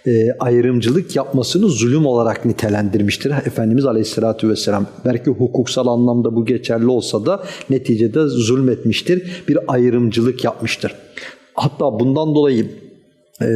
e, ayrımcılık yapmasını zulüm olarak nitelendirmiştir Efendimiz Aleyhisselatü Vesselam. Belki hukuksal anlamda bu geçerli olsa da neticede zulmetmiştir, bir ayrımcılık yapmıştır. Hatta bundan dolayı e,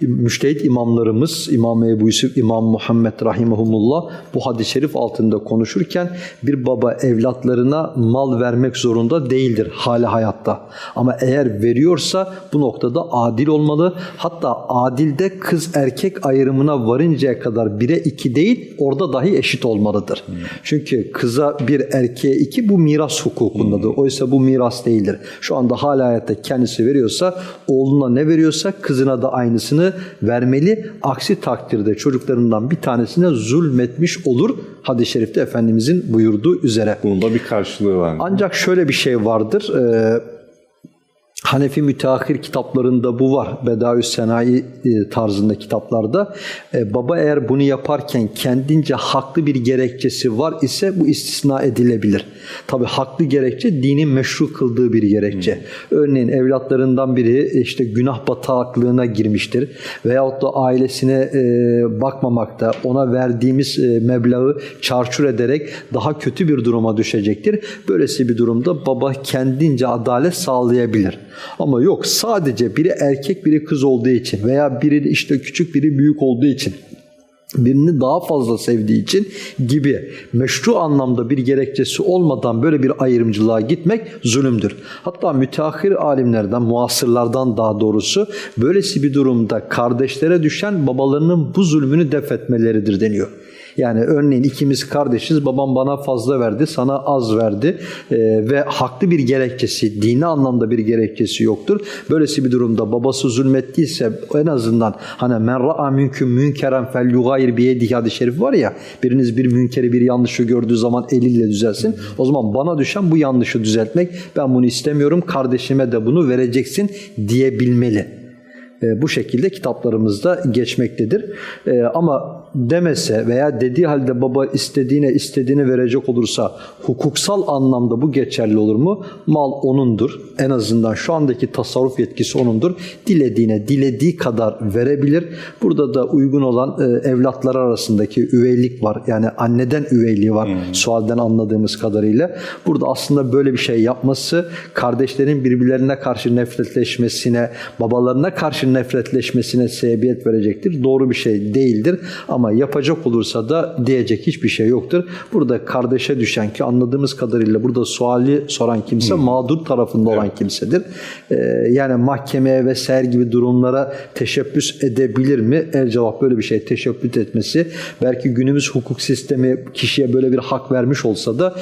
müştehit imamlarımız İmam Ebu Yusuf, İmam Muhammed Rahimahumullah bu hadis-i şerif altında konuşurken bir baba evlatlarına mal vermek zorunda değildir hali hayatta. Ama eğer veriyorsa bu noktada adil olmalı. Hatta adilde kız erkek ayrımına varıncaya kadar bire iki değil orada dahi eşit olmalıdır. Hmm. Çünkü kıza bir erkeğe iki bu miras hukukundadır. Hmm. Oysa bu miras değildir. Şu anda hala hayatta kendisi veriyorsa oğluna ne veriyorsa kızına da aynısını vermeli. Aksi takdirde çocuklarından bir tanesine zulmetmiş olur. Hadis-i şerifte Efendimizin buyurduğu üzere. Bunun da bir karşılığı var. Ancak şöyle bir şey vardır. Ee, Hanefi müteahhir kitaplarında bu var. Bedaü Senayi e, tarzında kitaplarda. E, baba eğer bunu yaparken kendince haklı bir gerekçesi var ise bu istisna edilebilir. Tabi haklı gerekçe dinin meşru kıldığı bir gerekçe. Hmm. Örneğin evlatlarından biri işte günah bataklığına girmiştir. Veyahut da ailesine e, bakmamakta, ona verdiğimiz e, meblağı çarçur ederek daha kötü bir duruma düşecektir. Böylesi bir durumda baba kendince adalet sağlayabilir. Ama yok sadece biri erkek biri kız olduğu için veya biri işte küçük biri büyük olduğu için birini daha fazla sevdiği için gibi meşru anlamda bir gerekçesi olmadan böyle bir ayrımcılığa gitmek zulümdür. Hatta müteahhir alimlerden, muasırlardan daha doğrusu böylesi bir durumda kardeşlere düşen babalarının bu zulmünü def etmeleridir deniyor. Yani örneğin ikimiz kardeşiz, babam bana fazla verdi, sana az verdi e, ve haklı bir gerekçesi, dini anlamda bir gerekçesi yoktur. Böylesi bir durumda babası zulmettiyse en azından hani men ra'a mümkün münkeren fel yugayir biyedihi hadis-i şerif var ya biriniz bir münkeri bir yanlışı gördüğü zaman eliyle düzelsin. O zaman bana düşen bu yanlışı düzeltmek. Ben bunu istemiyorum. Kardeşime de bunu vereceksin diyebilmeli. E, bu şekilde kitaplarımızda geçmektedir. E, ama demese veya dediği halde baba istediğine istediğini verecek olursa hukuksal anlamda bu geçerli olur mu? Mal onundur. En azından şu andaki tasarruf yetkisi onundur. Dilediğine dilediği kadar verebilir. Burada da uygun olan e, evlatlar arasındaki üveylik var. Yani anneden üveyliği var hmm. sualden anladığımız kadarıyla. Burada aslında böyle bir şey yapması kardeşlerin birbirlerine karşı nefretleşmesine, babalarına karşı nefretleşmesine sebebiyet verecektir. Doğru bir şey değildir. Ama yapacak olursa da diyecek hiçbir şey yoktur. Burada kardeşe düşen ki anladığımız kadarıyla burada suali soran kimse hmm. mağdur tarafında olan kimsedir. Ee, yani mahkemeye vesaire gibi durumlara teşebbüs edebilir mi? El cevap böyle bir şey teşebbüs etmesi. Belki günümüz hukuk sistemi kişiye böyle bir hak vermiş olsa da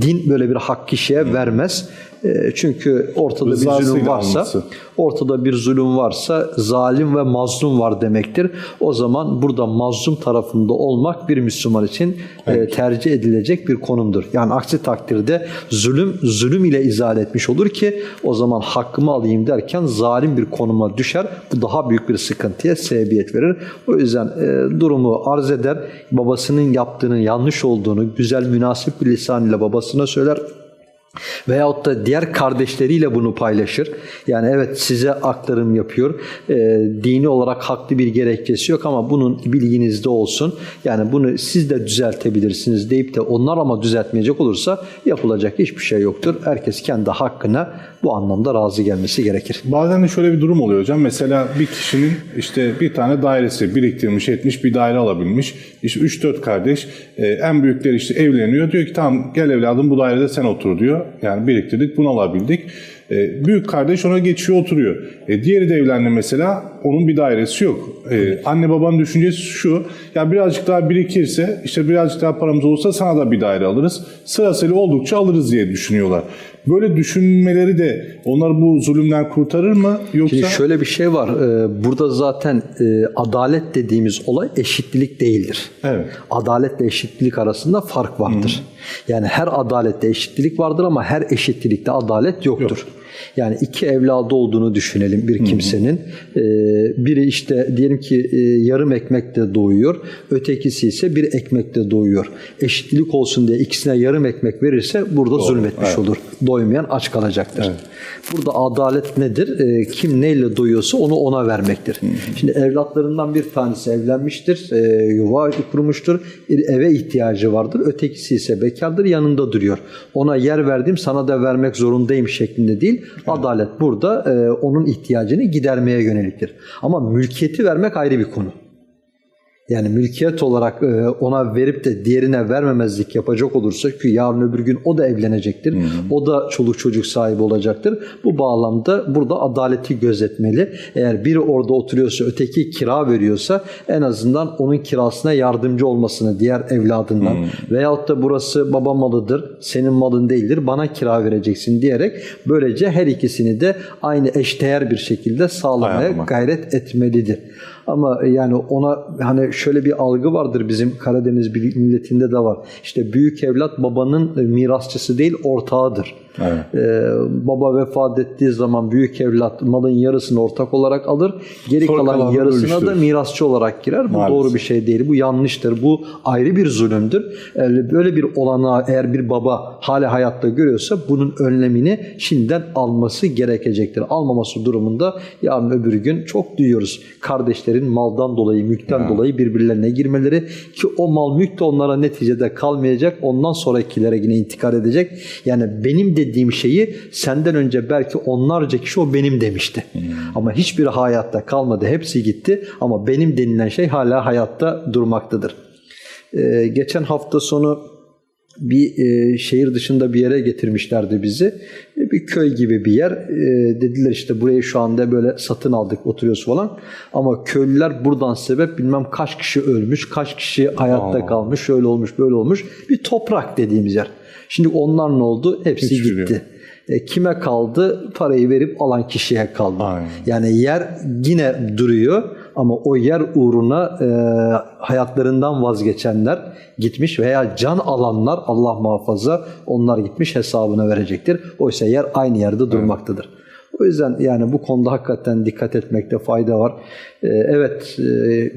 din böyle bir hak kişiye hmm. vermez. Ee, çünkü ortada bir zulüm varsa, alması. ortada bir zulüm varsa zalim ve mazlum var demektir. O zaman burada mazlum tarafında olmak bir Müslüman için evet. tercih edilecek bir konumdur. Yani aksi takdirde zulüm zulüm ile izah etmiş olur ki o zaman hakkımı alayım derken zalim bir konuma düşer. Bu daha büyük bir sıkıntıya sebebiyet verir. O yüzden e, durumu arz eder. Babasının yaptığının yanlış olduğunu güzel münasip bir lisan ile babasına söyler. Veyahut da diğer kardeşleriyle bunu paylaşır. Yani evet size aktarım yapıyor. E, dini olarak haklı bir gerekçesi yok ama bunun bilginizde olsun. Yani bunu siz de düzeltebilirsiniz deyip de onlar ama düzeltmeyecek olursa yapılacak hiçbir şey yoktur. Herkes kendi hakkına bu anlamda razı gelmesi gerekir. Bazen de şöyle bir durum oluyor hocam. Mesela bir kişinin işte bir tane dairesi biriktirmiş etmiş bir daire alabilmiş. İşte 3-4 kardeş e, en büyükleri işte evleniyor. Diyor ki tamam gel evladım bu dairede sen otur diyor. Yani biriktirdik bunu alabildik. E, büyük kardeş ona geçiyor oturuyor. E, diğeri de evlendi mesela onun bir dairesi yok. E, anne babanın düşüncesi şu ya birazcık daha birikirse işte birazcık daha paramız olursa sana da bir daire alırız. Sırasıyla oldukça alırız diye düşünüyorlar. Böyle düşünmeleri de onları bu zulümden kurtarır mı? Yoksa Şimdi şöyle bir şey var. Ee, Burada zaten e, adalet dediğimiz olay eşitlilik değildir. Evet. Adaletle eşitlilik arasında fark vardır. Yani her adalette eşitlilik vardır ama her eşitlikte adalet yoktur. Yani iki evladı olduğunu düşünelim bir kimsenin. Ee, biri işte diyelim ki e, yarım ekmekle doğuyor. Ötekisi ise bir ekmekle doğuyor. Eşitlik olsun diye ikisine yarım ekmek verirse burada zulmetmiş evet. olur. Doymayan aç kalacaktır. Burada adalet nedir? Ee, kim neyle doyuyorsa onu ona vermektir. Şimdi evlatlarından bir tanesi evlenmiştir, e, yuva kurmuştur, eve ihtiyacı vardır. Ötekisi ise bekardır, yanında duruyor. Ona yer verdim, sana da vermek zorundayım şeklinde değil. Adalet burada e, onun ihtiyacını gidermeye yöneliktir. Ama mülkiyeti vermek ayrı bir konu. Yani mülkiyet olarak e, ona verip de diğerine vermemezlik yapacak olursa ki yarın öbür gün o da evlenecektir. O da çoluk çocuk sahibi olacaktır. Bu bağlamda burada adaleti gözetmeli. Eğer biri orada oturuyorsa öteki kira veriyorsa en azından onun kirasına yardımcı olmasını diğer evladından veyahut da burası baba malıdır, senin malın değildir, bana kira vereceksin diyerek böylece her ikisini de aynı eşdeğer bir şekilde sağlamaya Ayarlamak. gayret etmelidir. Ama yani ona hani şöyle bir algı vardır bizim Karadeniz milletinde de var. İşte büyük evlat babanın e, mirasçısı değil ortağıdır. Evet. Ee, baba vefat ettiği zaman büyük evlat malın yarısını ortak olarak alır. Geri Sonra kalan yarısına da bölüştürür. mirasçı olarak girer. Bu Maalesef. doğru bir şey değil. Bu yanlıştır. Bu ayrı bir zulümdür. Eğer Böyle bir olanağı eğer bir baba hala hayatta görüyorsa bunun önlemini şimdiden alması gerekecektir. Almaması durumunda yarın öbür gün çok duyuyoruz. Kardeşlerin maldan dolayı, mülkten dolayı birbirlerine girmeleri ki o mal mülk de onlara neticede kalmayacak. Ondan sonrakilere yine intikal edecek. Yani benim dediğim şeyi senden önce belki onlarca kişi o benim demişti. Ama hiçbir hayatta kalmadı. Hepsi gitti. Ama benim denilen şey hala hayatta durmaktadır. Ee, geçen hafta sonu bir e, şehir dışında bir yere getirmişlerdi bizi. E, bir köy gibi bir yer. E, dediler işte burayı şu anda böyle satın aldık oturuyoruz falan. Ama köylüler buradan sebep bilmem kaç kişi ölmüş, kaç kişi hayatta Aa. kalmış, şöyle olmuş, böyle olmuş. Bir toprak dediğimiz yer. Şimdi onlar ne oldu? Hepsi Hiçbiri gitti. E, kime kaldı? Parayı verip alan kişiye kaldı. Aynen. Yani yer yine duruyor ama o yer uğruna e, hayatlarından vazgeçenler gitmiş veya can alanlar Allah muhafaza onlar gitmiş hesabına verecektir. Oysa yer aynı yerde durmaktadır. O yüzden yani bu konuda hakikaten dikkat etmekte fayda var. Ee, evet e,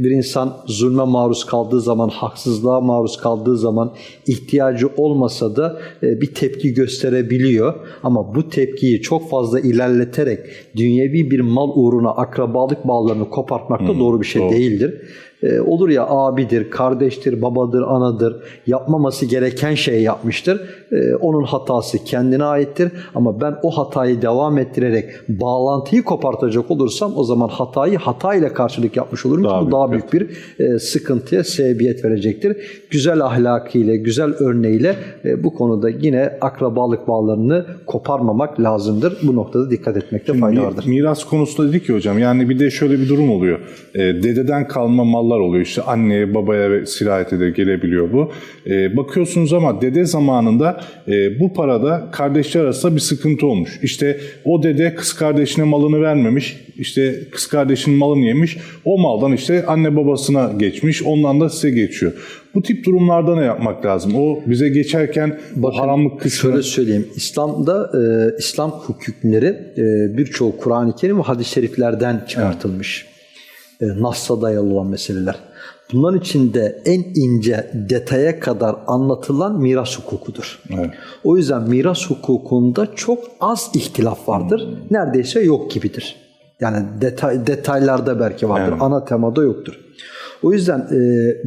bir insan zulme maruz kaldığı zaman, haksızlığa maruz kaldığı zaman ihtiyacı olmasa da e, bir tepki gösterebiliyor. Ama bu tepkiyi çok fazla ilerleterek dünyevi bir mal uğruna akrabalık bağlarını kopartmak da doğru bir şey doğru. değildir. Ee, olur ya abidir, kardeştir, babadır, anadır. Yapmaması gereken şeyi yapmıştır. Ee, onun hatası kendine aittir. Ama ben o hatayı devam ettirerek bağlantıyı kopartacak olursam o zaman hatayı hata ile karşılık yapmış olurum Daha bu daha büyük bir e, sıkıntıya sebebiyet verecektir. Güzel ahlakıyla, güzel örneğiyle e, bu konuda yine akrabalık bağlarını koparmamak lazımdır. Bu noktada dikkat etmekte fayda Mi- vardır. Miras konusunda dedik ki hocam yani bir de şöyle bir durum oluyor. Ee, dededen kalma mallar oluyor. İşte anneye babaya ve sirayete de gelebiliyor bu. Ee, bakıyorsunuz ama dede zamanında e, bu parada kardeşler arasında bir sıkıntı olmuş. İşte o dede kız kardeşine malını vermemiş. İşte kız kardeşinin malını yemiş. O maldan işte anne babasına geçmiş. Ondan da size geçiyor. Bu tip durumlarda ne yapmak lazım? O bize geçerken Bakın, haramlık kısmı... Şöyle söyleyeyim. İslam'da e, İslam hükümleri e, birçoğu Kur'an-ı Kerim ve hadis-i şeriflerden çıkartılmış. E, Nas'a dayalı olan meseleler. Bunların içinde en ince detaya kadar anlatılan miras hukukudur. Evet. O yüzden miras hukukunda çok az ihtilaf vardır. Neredeyse yok gibidir. Yani detay, detaylarda belki vardır. Evet. Ana temada yoktur. O yüzden e,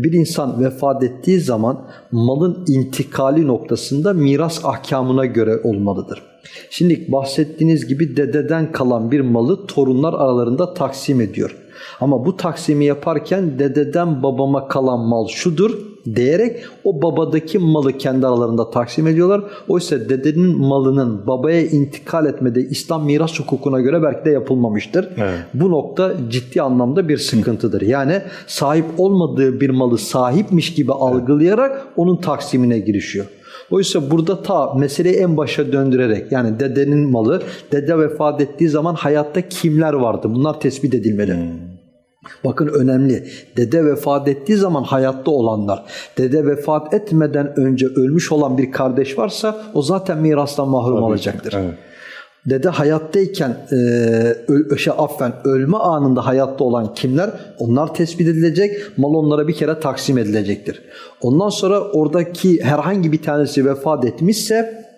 bir insan vefat ettiği zaman malın intikali noktasında miras ahkamına göre olmalıdır. Şimdi bahsettiğiniz gibi dededen kalan bir malı torunlar aralarında taksim ediyor. Ama bu taksimi yaparken dededen babama kalan mal şudur, diyerek o babadaki malı kendi aralarında taksim ediyorlar. Oysa dedenin malının babaya intikal etmede İslam miras hukukuna göre belki de yapılmamıştır. Evet. Bu nokta ciddi anlamda bir sıkıntıdır. Yani sahip olmadığı bir malı sahipmiş gibi algılayarak onun taksimine girişiyor. Oysa burada ta meseleyi en başa döndürerek yani dedenin malı, dede vefat ettiği zaman hayatta kimler vardı? Bunlar tespit edilmeli. Bakın önemli. Dede vefat ettiği zaman hayatta olanlar. Dede vefat etmeden önce ölmüş olan bir kardeş varsa o zaten mirastan mahrum olacaktır. Evet. Dede hayattayken e, öl, şey, affen ölme anında hayatta olan kimler? Onlar tespit edilecek. Mal onlara bir kere taksim edilecektir. Ondan sonra oradaki herhangi bir tanesi vefat etmişse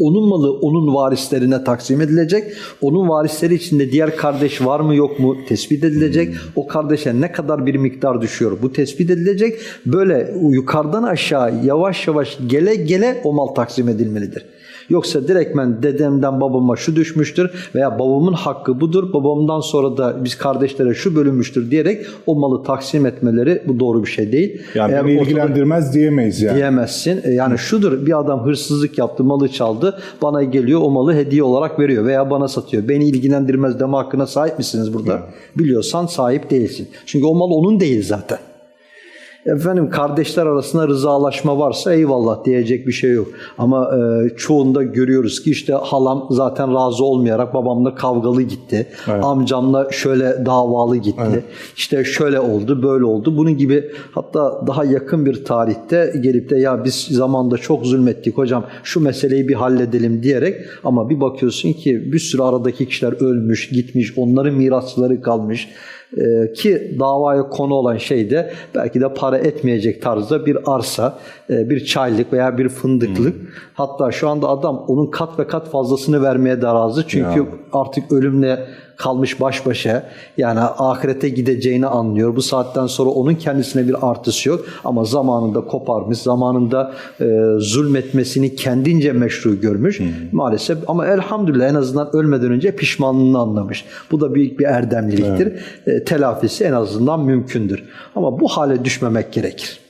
onun malı onun varislerine taksim edilecek. Onun varisleri içinde diğer kardeş var mı yok mu tespit edilecek. O kardeşe ne kadar bir miktar düşüyor bu tespit edilecek. Böyle yukarıdan aşağı yavaş yavaş gele gele o mal taksim edilmelidir. Yoksa direktmen dedemden babama şu düşmüştür veya babamın hakkı budur. Babamdan sonra da biz kardeşlere şu bölünmüştür diyerek o malı taksim etmeleri bu doğru bir şey değil. Yani Eğer beni ortada- ilgilendirmez diyemeyiz yani. diyemezsin. E, Yani şudur bir adam hırsızlık yaptı, malı çaldı. Bana geliyor o malı hediye olarak veriyor veya bana satıyor. Beni ilgilendirmez deme hakkına sahip misiniz burada? Biliyorsan sahip değilsin. Çünkü o mal onun değil zaten. Efendim kardeşler arasında rızalaşma varsa eyvallah diyecek bir şey yok. Ama e, çoğunda görüyoruz ki işte halam zaten razı olmayarak babamla kavgalı gitti. Evet. Amcamla şöyle davalı gitti. İşte şöyle oldu, böyle oldu. Bunun gibi hatta daha yakın bir tarihte gelip de ya biz zamanda çok zulmettik hocam şu meseleyi bir halledelim diyerek ama bir bakıyorsun ki bir sürü aradaki kişiler ölmüş, gitmiş, onların mirasçıları kalmış. Ee, ki davaya konu olan şey de belki de para etmeyecek tarzda bir arsa, e, bir çaylık veya bir fındıklık. Hatta şu anda adam onun kat ve kat fazlasını vermeye de razı. Çünkü Ya. artık ölümle kalmış baş başa yani ahirete gideceğini anlıyor. Bu saatten sonra onun kendisine bir artısı yok ama zamanında koparmış, zamanında e, zulmetmesini kendince meşru görmüş maalesef. Ama elhamdülillah en azından ölmeden önce pişmanlığını anlamış. Bu da büyük bir erdemliliktir. E, telafisi en azından mümkündür. Ama bu hale düşmemek gerekir.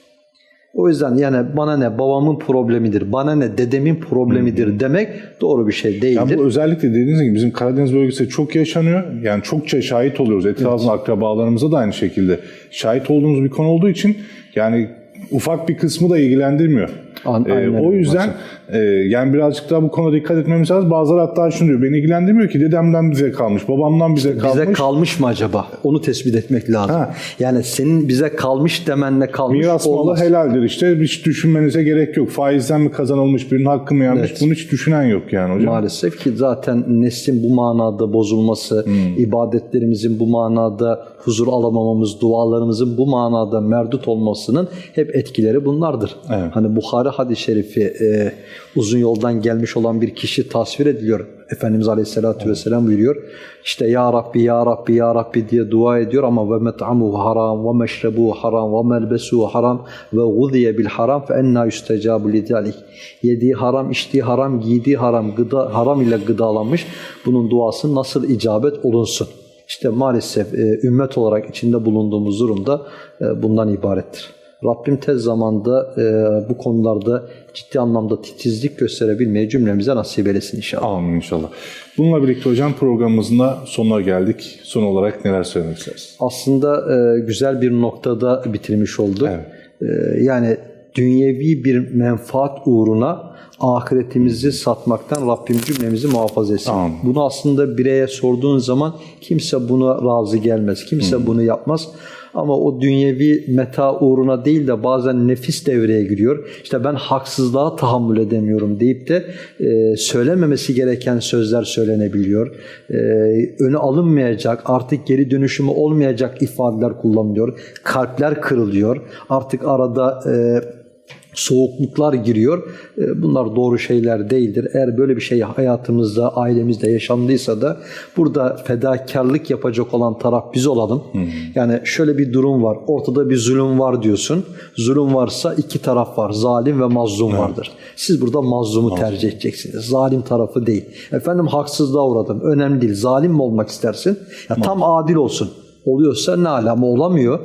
O yüzden yani bana ne babamın problemidir, bana ne dedemin problemidir demek doğru bir şey değildir. Yani bu özellikle dediğiniz gibi bizim Karadeniz bölgesinde çok yaşanıyor. Yani çokça şahit oluyoruz. Etrafında akrabalarımıza da aynı şekilde şahit olduğumuz bir konu olduğu için yani ufak bir kısmı da ilgilendirmiyor. An- aynen o yüzden e, yani birazcık daha bu konuda dikkat etmemiz lazım. Bazıları hatta şunu diyor. Beni ilgilendirmiyor ki dedemden bize kalmış, babamdan bize kalmış. Bize kalmış mı acaba? Onu tespit etmek lazım. Ha. Yani senin bize kalmış demenle kalmış Miras malı olmaz. helaldir işte. Hiç düşünmenize gerek yok. Faizden mi kazanılmış, birinin hakkı mı yenmiş? Evet. Bunu hiç düşünen yok yani hocam. Maalesef ki zaten neslin bu manada bozulması, Hmm. ibadetlerimizin bu manada huzur alamamamız, dualarımızın bu manada merdut olmasının hep etkileri bunlardır. Evet. Hani Bukhari hadis-i şerifi e, uzun yoldan gelmiş olan bir kişi tasvir ediliyor. Efendimiz Aleyhisselatü Vesselam buyuruyor. İşte Ya Rabbi, Ya Rabbi, Ya Rabbi diye dua ediyor ama ve met'amuhu haram ve meşrebuhu haram ve melbesuhu haram ve guziye bil haram fe enna yüstecabu lidalik. Yediği haram, içtiği haram, giydiği haram, gıda, haram ile gıdalanmış. Bunun duası nasıl icabet olunsun? İşte maalesef e, ümmet olarak içinde bulunduğumuz durumda e, bundan ibarettir. Rabbim tez zamanda e, bu konularda ciddi anlamda titizlik gösterebilmeyi cümlemize nasip eylesin inşallah. Amin inşallah. Bununla birlikte hocam programımızın da sonuna geldik. Son olarak neler söylemek istersiniz? Aslında e, güzel bir noktada bitirmiş olduk. Evet. E, yani dünyevi bir menfaat uğruna ahiretimizi satmaktan Rabbim cümlemizi muhafaza etsin. Amin. Bunu aslında bireye sorduğun zaman kimse buna razı gelmez. Kimse bunu yapmaz. Ama o dünyevi meta uğruna değil de bazen nefis devreye giriyor. İşte ben haksızlığa tahammül edemiyorum deyip de e, söylememesi gereken sözler söylenebiliyor. E, önü alınmayacak, artık geri dönüşümü olmayacak ifadeler kullanılıyor. Kalpler kırılıyor. Artık arada e, soğukluklar giriyor. E, Bunlar doğru şeyler değildir. Eğer böyle bir şey hayatımızda, ailemizde yaşandıysa da burada fedakarlık yapacak olan taraf biz olalım. Yani şöyle bir durum var. Ortada bir zulüm var diyorsun. Zulüm varsa iki taraf var. Zalim ve mazlum vardır. Siz burada mazlumu tercih edeceksiniz. Zalim tarafı değil. Efendim haksızlığa uğradım. Önemli değil. Zalim mi olmak istersin? Ya tam adil olsun. Oluyorsa ne ala ama olamıyor.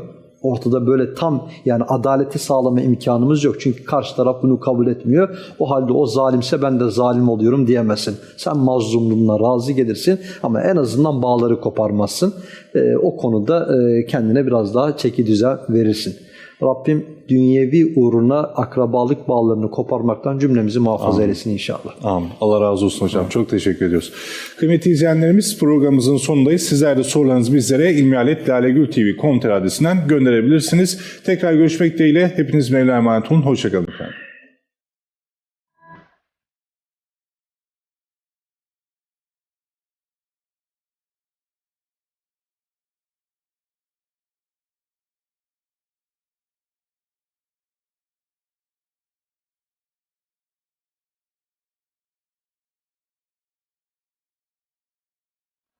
Ortada böyle tam yani adaleti sağlama imkanımız yok. Çünkü karşı taraf bunu kabul etmiyor. O halde o zalimse ben de zalim oluyorum diyemezsin. Sen mazlumluğuna razı gelirsin ama en azından bağları koparmazsın. Ee, o konuda e, kendine biraz daha çeki düzen verirsin. Rabbim dünyevi uğruna akrabalık bağlarını koparmaktan cümlemizi muhafaza eylesin inşallah. Amin. Allah razı olsun hocam. Çok teşekkür ediyoruz. Kıymetli izleyenlerimiz programımızın sonundayız. Sizler de sorularınızı bizlere ilmihaletlalegültv.com adresinden gönderebilirsiniz. Tekrar görüşmek dileğiyle. Hepiniz Mevla'ya emanet olun. Hoşçakalın efendim.